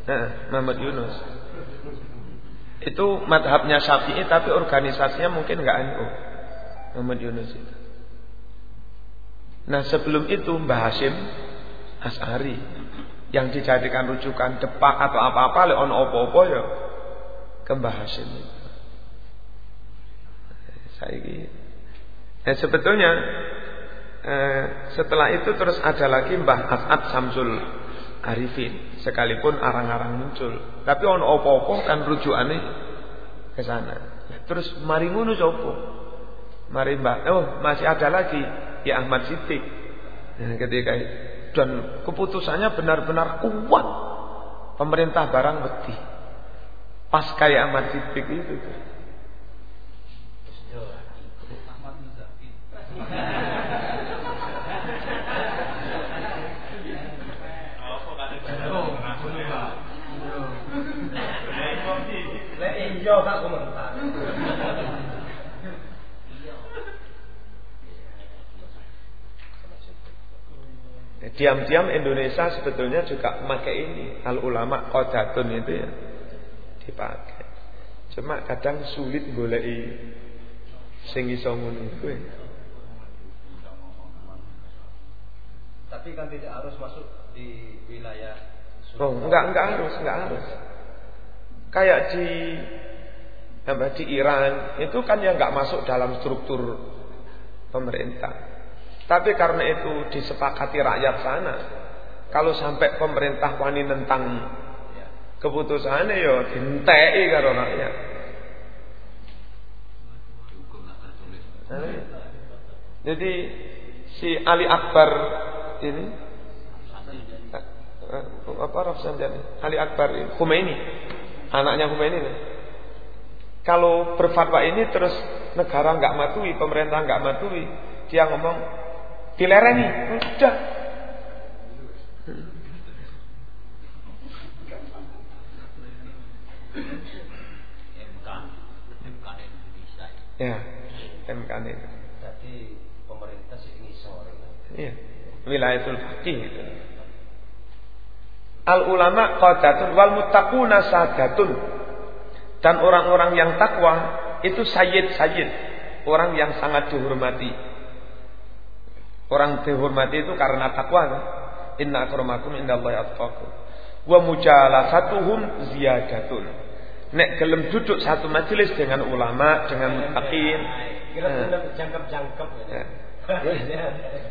Itu. Eh, Mahmud Yunus. Itu madhabnya Syafi'i tapi organisasinya mungkin nggak NU. Muhammad Yunus itu. Nah sebelum itu Mbah Hashim As'ari yang dijadikan rujukan depak atau apa-apa le on opo-opo ya ke Mbah Hashim. Saya ini. Nah sebetulnya eh, setelah itu terus ada lagi Mbah As'ad Samsul Arifin sekalipun arang-arang muncul. Tapi on opo-opo kan rujukannya ke sana. Terus mari ngono sapa? Mari mbak. Oh masih ada lagi. Ya Ahmad Siddiq. Ketika dan keputusannya benar-benar kuat. Pemerintah barang beti. Pas kayak Ahmad Siddiq itu. Tuh. Iya, 标三红门啊。Diam-diam iya. Indonesia sebetulnya juga memakai ini al ulama kodatun itu ya dipakai. Cuma kadang sulit boleh sing songun ngono. Ya. Tapi kan tidak harus masuk di wilayah Oh, enggak enggak harus, enggak harus. Kayak di apa di Iran itu kan yang enggak masuk dalam struktur pemerintah. Tapi karena itu disepakati rakyat sana, kalau sampai pemerintah wani tentang keputusannya yo ya dintei karo rakyat. Jadi si Ali Akbar ini eh, apa Rafsanjani Ali Akbar Khomeini anaknya Khomeini kalau berfatwa ini terus negara nggak matui pemerintah nggak matui dia ngomong dilereni udah Ya, MK ini. Jadi pemerintah sih ngisor. Iya. Wilayatul faqih itu. Al ulama qadatun wal muttaquna sadatun. Dan orang-orang yang takwa itu sayyid-sayyid, orang yang sangat dihormati. Orang dihormati itu karena takwa. Kan? Inna akramakum indallahi atqakum. Wa mujalasatuhum ziyadatun. Nek gelem duduk satu majelis dengan ulama, dengan muttaqin. Kira jangkep-jangkep ya.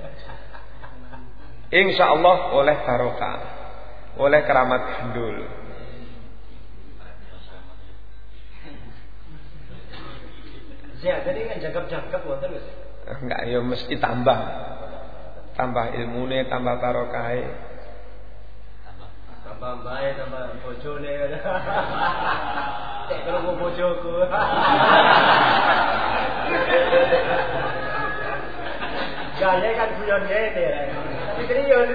Insya Allah oleh barokah, oleh keramat gandul. Ya, jadi kan jangkep-jangkep wonten wis. Enggak, ya mesti tambah. Tambah ilmune, tambah barokah tambah baik tambah bojone. Cek kalau mau bojoku. Gaya kan guyon ngene tapi serius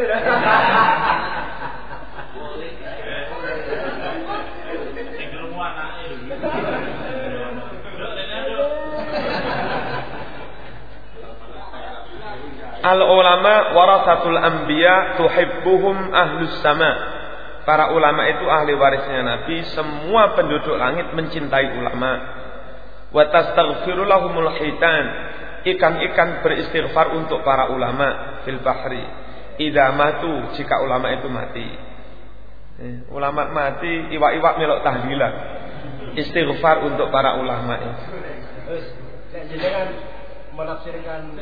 Al ulama warasatul anbiya tuhibbuhum ahlus sama Para ulama itu ahli warisnya Nabi, semua penduduk langit mencintai ulama. Wa tastaghfiru lahumul hitan. Ikan-ikan beristighfar untuk para ulama fil bahri. Idza matu jika ulama itu mati. Eh, ulama mati, iwak-iwak melok tahlilan. Istighfar untuk para ulama itu. Menafsirkan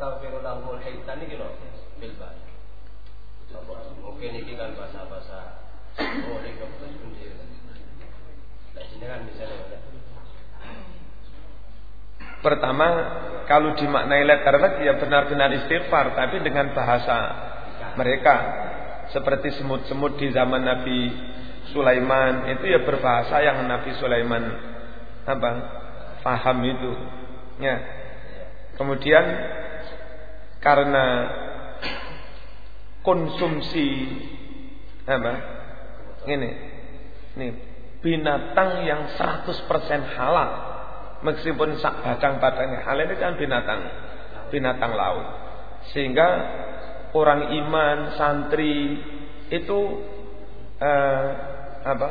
Taufirullahul Hitan ini lho fil bahri. Mungkin ini kan bahasa-bahasa oh ini kebetulan pundi. Nah jenengan misalnya Pertama, kalau dimaknai letterless ya benar-benar istighfar, tapi dengan bahasa mereka. Seperti semut-semut di zaman Nabi Sulaiman itu ya berbahasa yang Nabi Sulaiman apa paham itu. Ya. Kemudian karena konsumsi apa? Ini. Ini binatang yang 100% halal. Meskipun sak badang-badangnya halal ini kan binatang binatang laut. Sehingga orang iman, santri itu eh, apa?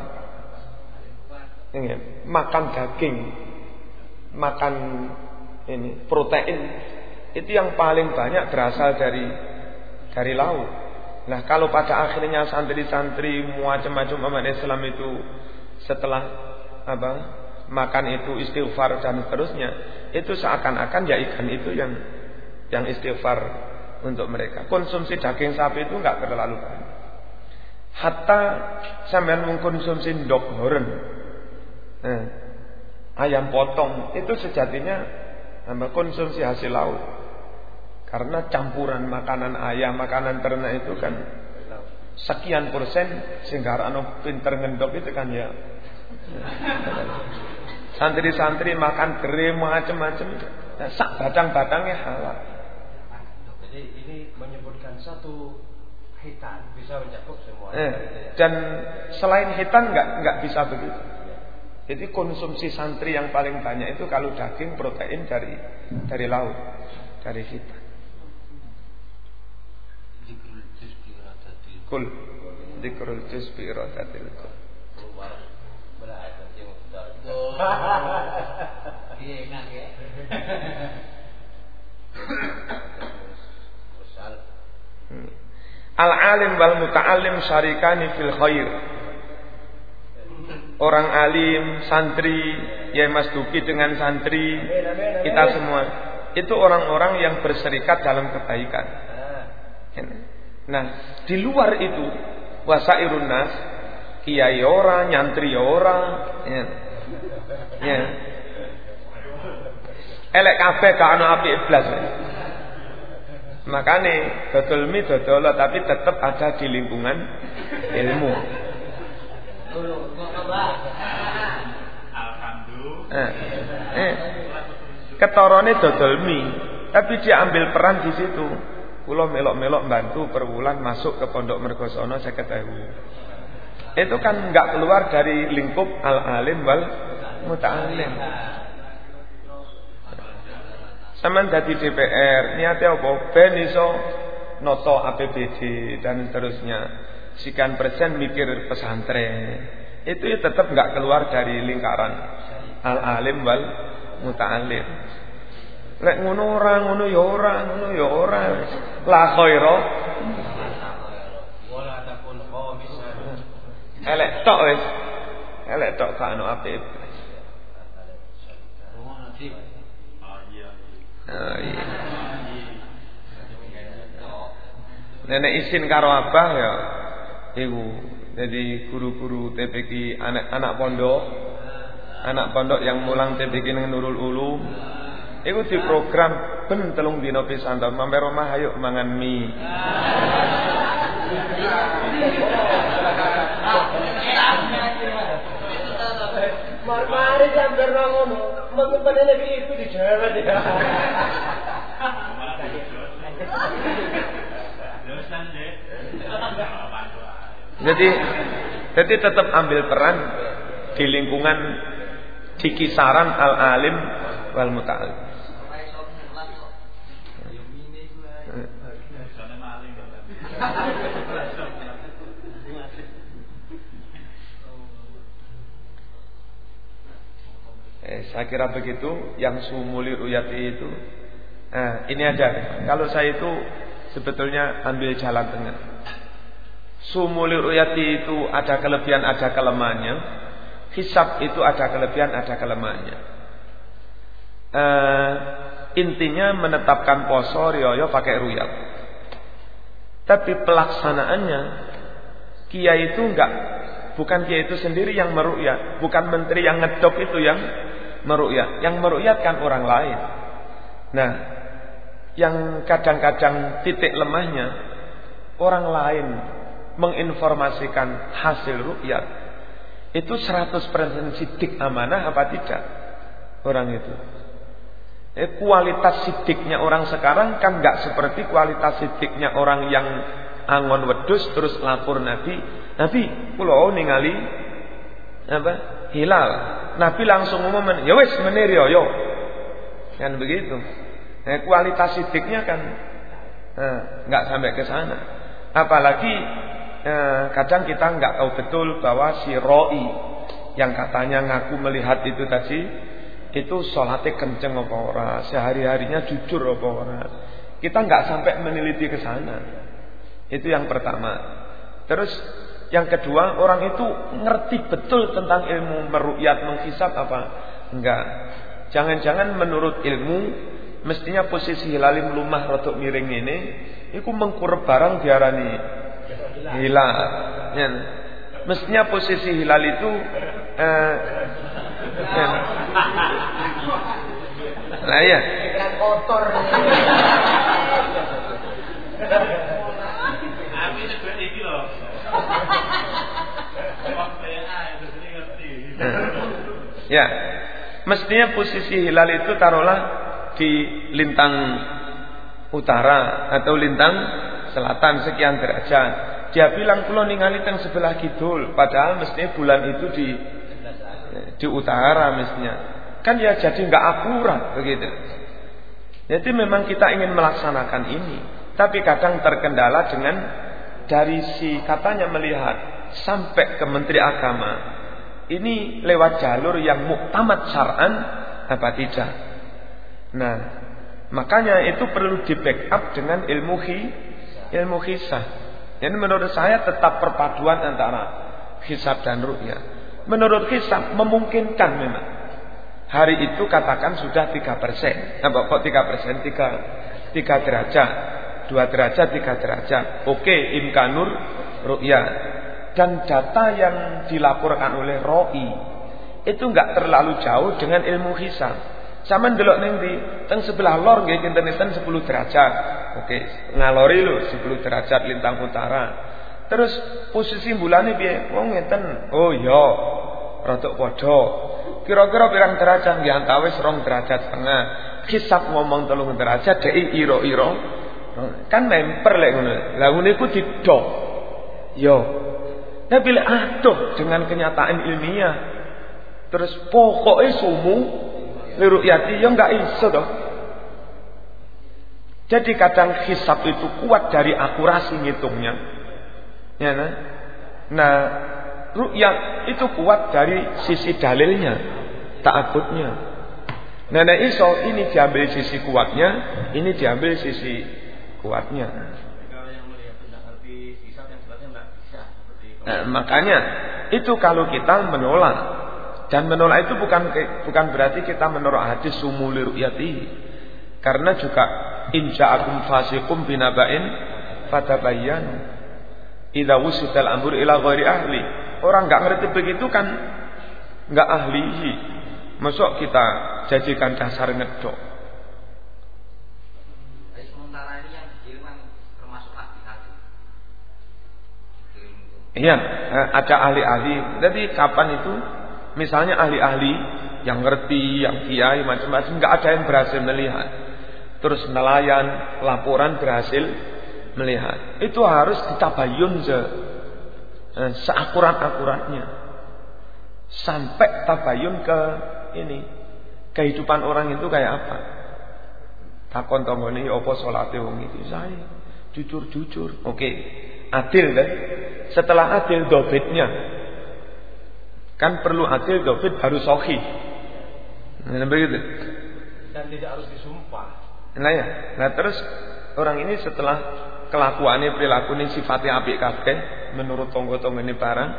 Ini, makan daging, makan ini protein itu yang paling banyak berasal dari dari laut. Nah kalau pada akhirnya santri-santri macam-macam umat Islam itu setelah apa makan itu istighfar dan seterusnya itu seakan-akan ya ikan itu yang yang istighfar untuk mereka. Konsumsi daging sapi itu enggak terlalu banyak. Hatta sampean mengkonsumsi dog horn. Nah, ayam potong itu sejatinya konsumsi hasil laut. Karena campuran makanan ayam, makanan ternak itu kan sekian persen sehingga anu pinter ngendok itu kan ya. Santri-santri makan krim macam-macam. Nah, sak badang-badangnya halal. Jadi ini menyebutkan satu hitan bisa mencakup semua. Eh, dan selain hitan nggak nggak bisa begitu. Jadi konsumsi santri yang paling banyak itu kalau daging protein dari dari laut, dari hitan. Kul Dikrul juz bi iradatil kul Iya, ya. Hmm. Al-alim wal muta'alim syarikani fil khair. Orang alim, santri, ya Mas Duki dengan santri, kita semua. Itu orang-orang yang berserikat dalam kebaikan. Nah, di luar itu, wasairun nas, kiai orang, nyantri orang, ya. ya. Elek kabeh ka anu api iblas. Makane dodol mi dodol tapi tetap ada di lingkungan ilmu. Eh, eh. Ketorone dodol mi, tapi dia ambil peran di situ. Kulo melok-melok bantu per bulan masuk ke pondok mergosono saya ketahui. Itu kan nggak keluar dari lingkup al-alim wal muta'alim. Saman dadi DPR, niatnya apa? Ben iso noto APBD dan seterusnya. Sekian persen mikir pesantren. Itu ya tetap nggak keluar dari lingkaran al-alim wal muta'alim. Lek ngono ora ngono ya ora, ngono ya ora. La khaira. Wala takun khamisan. Elek tok wis. Elek tok gak ono apik. Oh, iya. Nenek izin karo abah ya. Iku jadi guru-guru TPK anak anak pondok. Anak pondok yang mulang TPK ning Nurul Ulum. Iku di program ben telung dina pisan to mampir omah ayo mangan mie. Mari sambil ngono, itu di. Jadi jadi tetap ambil peran di lingkungan di kisaran al alim wal muta'alim. Eh, saya kira begitu yang sumuli ruyati itu. Nah, ini aja. Kalau saya itu sebetulnya ambil jalan tengah. Sumuli ruyati itu ada kelebihan, ada kelemahannya. Hisab itu ada kelebihan, ada kelemahannya. Eh, intinya menetapkan poso rioyo pakai ruyat. Tapi pelaksanaannya kiai itu enggak bukan kiai itu sendiri yang merukyat, bukan menteri yang ngedok itu yang merukyat. Yang merukyatkan orang lain. Nah, yang kadang-kadang titik lemahnya orang lain menginformasikan hasil rukyat itu 100% sidik amanah apa tidak orang itu. Eh, kualitas sidiknya orang sekarang kan nggak seperti kualitas sidiknya orang yang angon wedus terus lapor Nabi. Nabi, pulau ningali apa? Hilal. Nabi langsung umum, ya wes menir yo yo. Kan begitu. Eh, kualitas sidiknya kan eh, nggak sampai ke sana. Apalagi eh, kadang kita nggak tahu betul bahwa si roi yang katanya ngaku melihat itu tadi itu sholatnya kenceng apa ora, sehari-harinya jujur apa ora. Kita nggak sampai meneliti ke sana. Itu yang pertama. Terus yang kedua, orang itu ngerti betul tentang ilmu meru'yat menghisap apa? Enggak. Jangan-jangan menurut ilmu mestinya posisi hilalim lumah rotok miring ini itu mengkurep barang diarani hilal. Ya. Mestinya posisi hilal itu eh, ya. Nah ya. kotor. Ya. Mestinya posisi hilal itu taruhlah di lintang utara atau lintang selatan sekian derajat. Dia bilang pulau ningali teng sebelah kidul, padahal mestinya bulan itu di di utara mestinya. Kan ya jadi nggak akurat begitu. Jadi memang kita ingin melaksanakan ini, tapi kadang terkendala dengan dari si katanya melihat sampai ke Menteri Agama ini lewat jalur yang muktamad syar'an apa tidak. Nah, makanya itu perlu di backup dengan ilmu hi, ilmu hisab. Jadi menurut saya tetap perpaduan antara hisab dan ru'ya. Menurut hisab memungkinkan memang. Hari itu katakan sudah tiga persen. Nah, kok tiga persen? Tiga, tiga derajat. Dua derajat, tiga derajat. Oke, imkanur ru'ya. Dan data yang dilaporkan oleh ROI itu nggak terlalu jauh dengan ilmu hisab. Sama delok neng di teng sebelah lor nggih kinten 10 derajat. Oke, ngalori lho 10 derajat lintang utara. Terus posisi bulannya piye? Wong ngeten. Oh iya. Rodok padha. Kira-kira pirang derajat nggih antawis rong derajat setengah. Hisab ngomong telung derajat dek iro-iro. Kan memper lek ngono. Lah ngene iku didok. Yo. Nah bila aduh dengan kenyataan ilmiah terus pokoknya sumu yati ya enggak iso toh. Jadi kadang hisab itu kuat dari akurasi ngitungnya. Ya nah. Nah, ru'yat itu kuat dari sisi dalilnya, ta'abudnya. Nah, nah iso ini diambil sisi kuatnya, ini diambil sisi kuatnya. Nah, makanya itu kalau kita menolak dan menolak itu bukan bukan berarti kita menolak hadis sumuli ru'yati. Karena juga inja'akum fasikum binabain fatabayyan. Idza wusital amru ila ghairi ahli. Orang nggak ngerti begitu kan nggak ahlihi. Masuk kita jadikan dasar ngedok. Iya, eh, ada ahli-ahli. Jadi kapan itu Misalnya ahli-ahli yang ngerti, yang kiai macam-macam, nggak ada yang berhasil melihat. Terus nelayan, laporan berhasil melihat. Itu harus ditabayun se eh, seakurat-akuratnya. Sampai tabayun ke ini. Kehidupan orang itu kayak apa? Takon ini opo salate wong itu saya jujur-jujur. Oke. Adil kan? Setelah adil dobitnya Kan perlu adil David harus sohi. Nah, begitu. Dan tidak harus disumpah. Nah ya. Nah terus orang ini setelah kelakuannya perilaku ini sifatnya api kabeh menurut tonggo-tonggo ini barang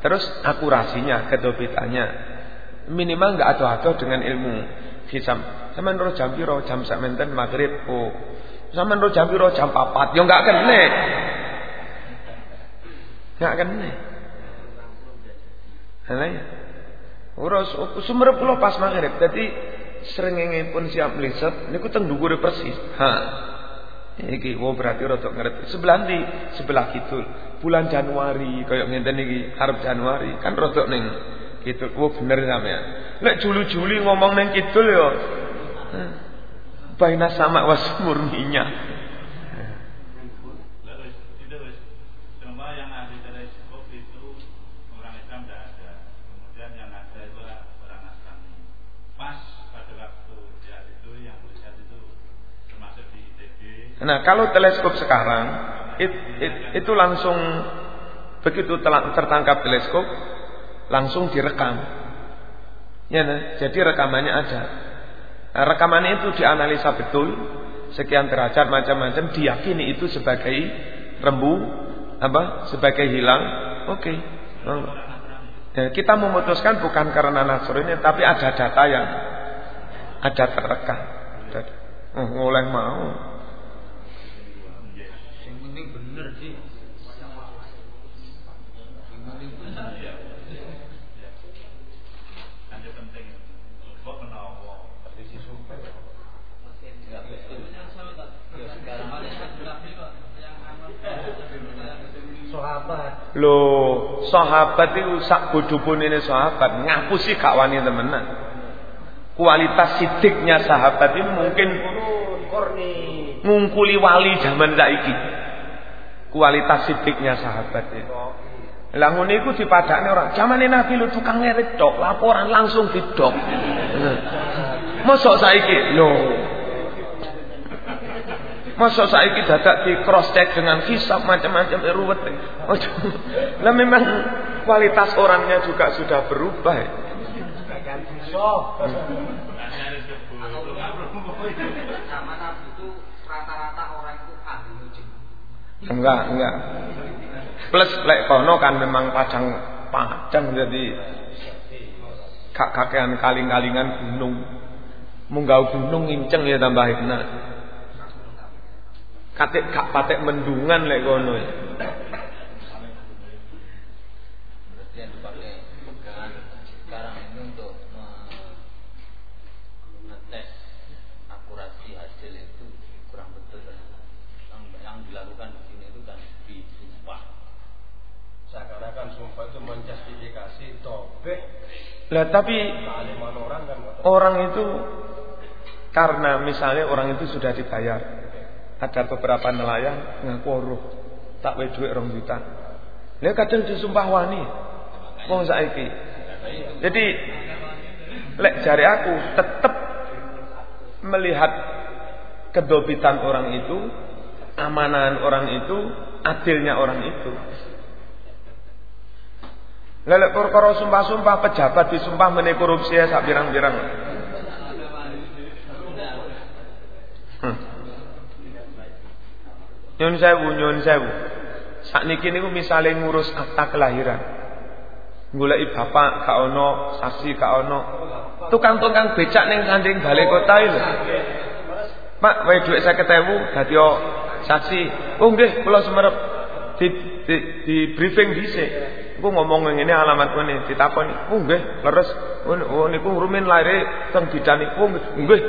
terus akurasinya kedobitannya minimal nggak ado-ado dengan ilmu. Hisam sama menurut jam piro? Jam menten maghrib oh sama menurut jam jam papat. Yo nggak kene. Nggak kene. Halanya. Urus sumber pulau pas maghrib. Jadi srengenge pun siap meliset niku teng dhuwure persis. Ha. Iki wo berarti rada ngerti. Sebelah di sebelah kidul. Bulan Januari kaya ngenten iki harap Januari kan rada ning kidul. Wo bener sampean. Lek juli-juli ngomong ning kidul yo. Baina sama was murninya. Nah kalau teleskop sekarang it, it, itu langsung begitu tertangkap teleskop langsung direkam. Ya, nah, jadi rekamannya ada. Nah, rekamannya itu dianalisa betul sekian derajat macam-macam diyakini itu sebagai rembu apa sebagai hilang. Oke. Okay. Nah, kita memutuskan bukan karena ini tapi ada data yang ada terekam. Oh, oleh mau. Sahabat. Loh, sahabat itu sak pun ini sahabat, ngapusi gak wani temenan. Kualitas sidiknya sahabat ini mungkin ngungkuli wali zaman saiki. Kualitas sidiknya sahabat itu. Lah ngono iku dipadakne orang. Zamane Nabi lu tukang ngerit dok, laporan langsung didok. Mosok saiki lho. Masa saiki dadak di cross check dengan hisap macam-macam ya ruwet. Lah memang kualitas orangnya juga sudah berubah. Zaman Nabi itu rata-rata orang itu ahli nujum. Enggak, enggak. Plus lek kono kan memang padang padang jadi kak kakean kaling-kalingan gunung. Munggah gunung inceng ya tambah enak. Katik gak patek mendungan lek kono. Berarti Lah tapi orang kan orang itu karena misalnya orang itu sudah dibayar. Ada beberapa nelayan ngaku roh tak wae dhuwit rong juta. Lah kadang disumpah wani. Wong saiki. Jadi lek jari aku tetap melihat kedobitan orang itu, amanahan orang itu, adilnya orang itu. Lelek perkara sumpah-sumpah pejabat disumpah meneh korupsi ya sak pirang-pirang. Hmm. Nyun sewu, nyun sewu. Sakniki niku misale ngurus akta kelahiran. Goleki bapak gak ono, saksi gak ono. Tukang-tukang becak ning sanding balai kota lho. Pak, wae dhuwit 50.000 dadi saksi. Oh nggih, kula semerep di, di, di briefing dhisik. Engko ngomong ngene alamat ngene ditakoni. Oh nggih, leres. Oh, niku rumin lahir teng bidani. Oh nggih.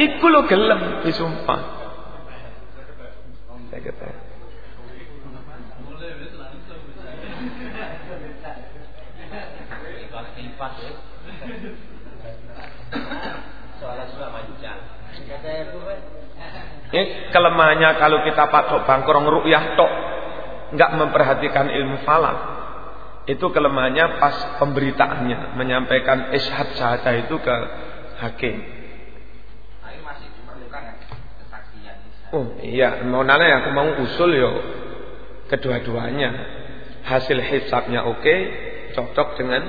Iku lho gelem disumpah. Saya. Ini kelemahannya kalau kita patok bangkrong ru'yah tok nggak memperhatikan ilmu falak. Itu kelemahannya pas pemberitaannya menyampaikan ishad syahada itu ke hakim. Tapi masih diperlukan ya kesaksian. Oh iya, mau nanya ya, aku mau usul yo kedua-duanya. Hasil hisabnya oke, cocok dengan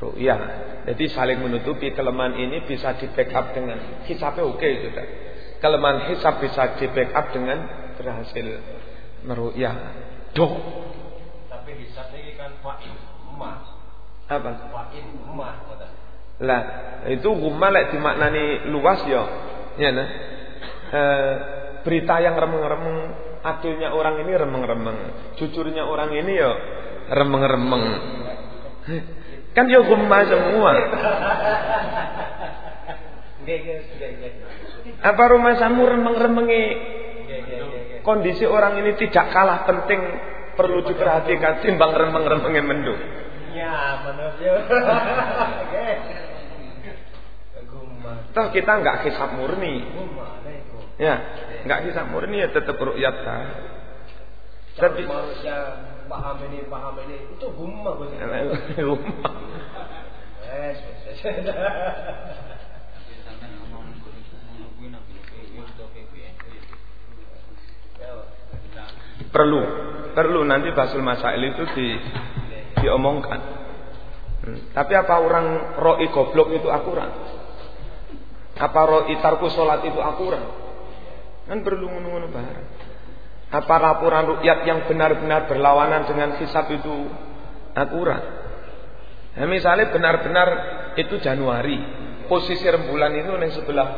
ru'yah. Jadi saling menutupi kelemahan ini bisa di backup dengan hisabnya oke sudah. Kelemahan hisab bisa di backup dengan berhasil meru'yah. Doh. Tapi hisab ini kan fa'in emas. Apa? Fa'in emas kata. Lah, itu gumma lek dimaknani luas ya. Ya nah. Eh, berita yang remeng-remeng, adilnya orang ini remeng-remeng, jujurnya orang ini ya remeng-remeng. Kan ya gumma semua. Apa rumah samu remeng-remengi kondisi orang ini tidak kalah penting perlu diperhatikan timbang remeng-remengi mendung. Ya. Gumma. Toh kita nggak hisab murni. Gumma. Ya, nggak hisab murni ya tetap rukyat sah. Tapi paham ini paham ini itu gumma bos. rumah. Yes, yes, yes. Sampai ngomong ngomong nabi itu untuk PBN. Perlu, perlu nanti basul masail itu di diomongkan. Hmm. Tapi apa orang roi goblok itu akurat? Apa roi tarku sholat itu akurat? Kan perlu ngono-ngono bareng. Apa laporan rukyat yang benar-benar berlawanan dengan hisab itu akurat? Nah, misalnya benar-benar itu Januari, posisi rembulan itu yang sebelah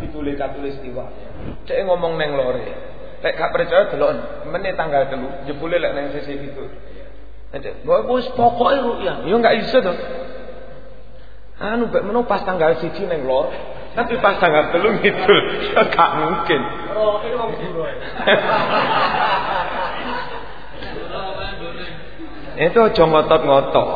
ditulis tulis iwa. Cek ngomong neng lore. Lek gak percaya delok menit tanggal telu, jebule lek neng sisi gitu. Bahwa wis pokoke rukyat, ya enggak iso to. Anu bek meno pas tanggal siji neng lor, tapi pas tanggal telu gitu, ya gak mungkin. Oh, ini wong. Itu aja ngotot-ngotot.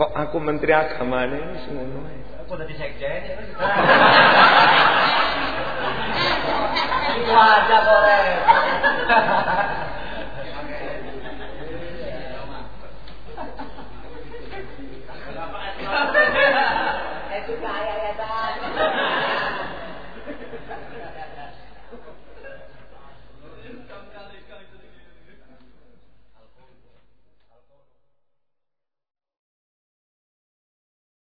Kok aku menteri agama ini ngono ae. Aku udah di sekjen ya. Itu ada kok.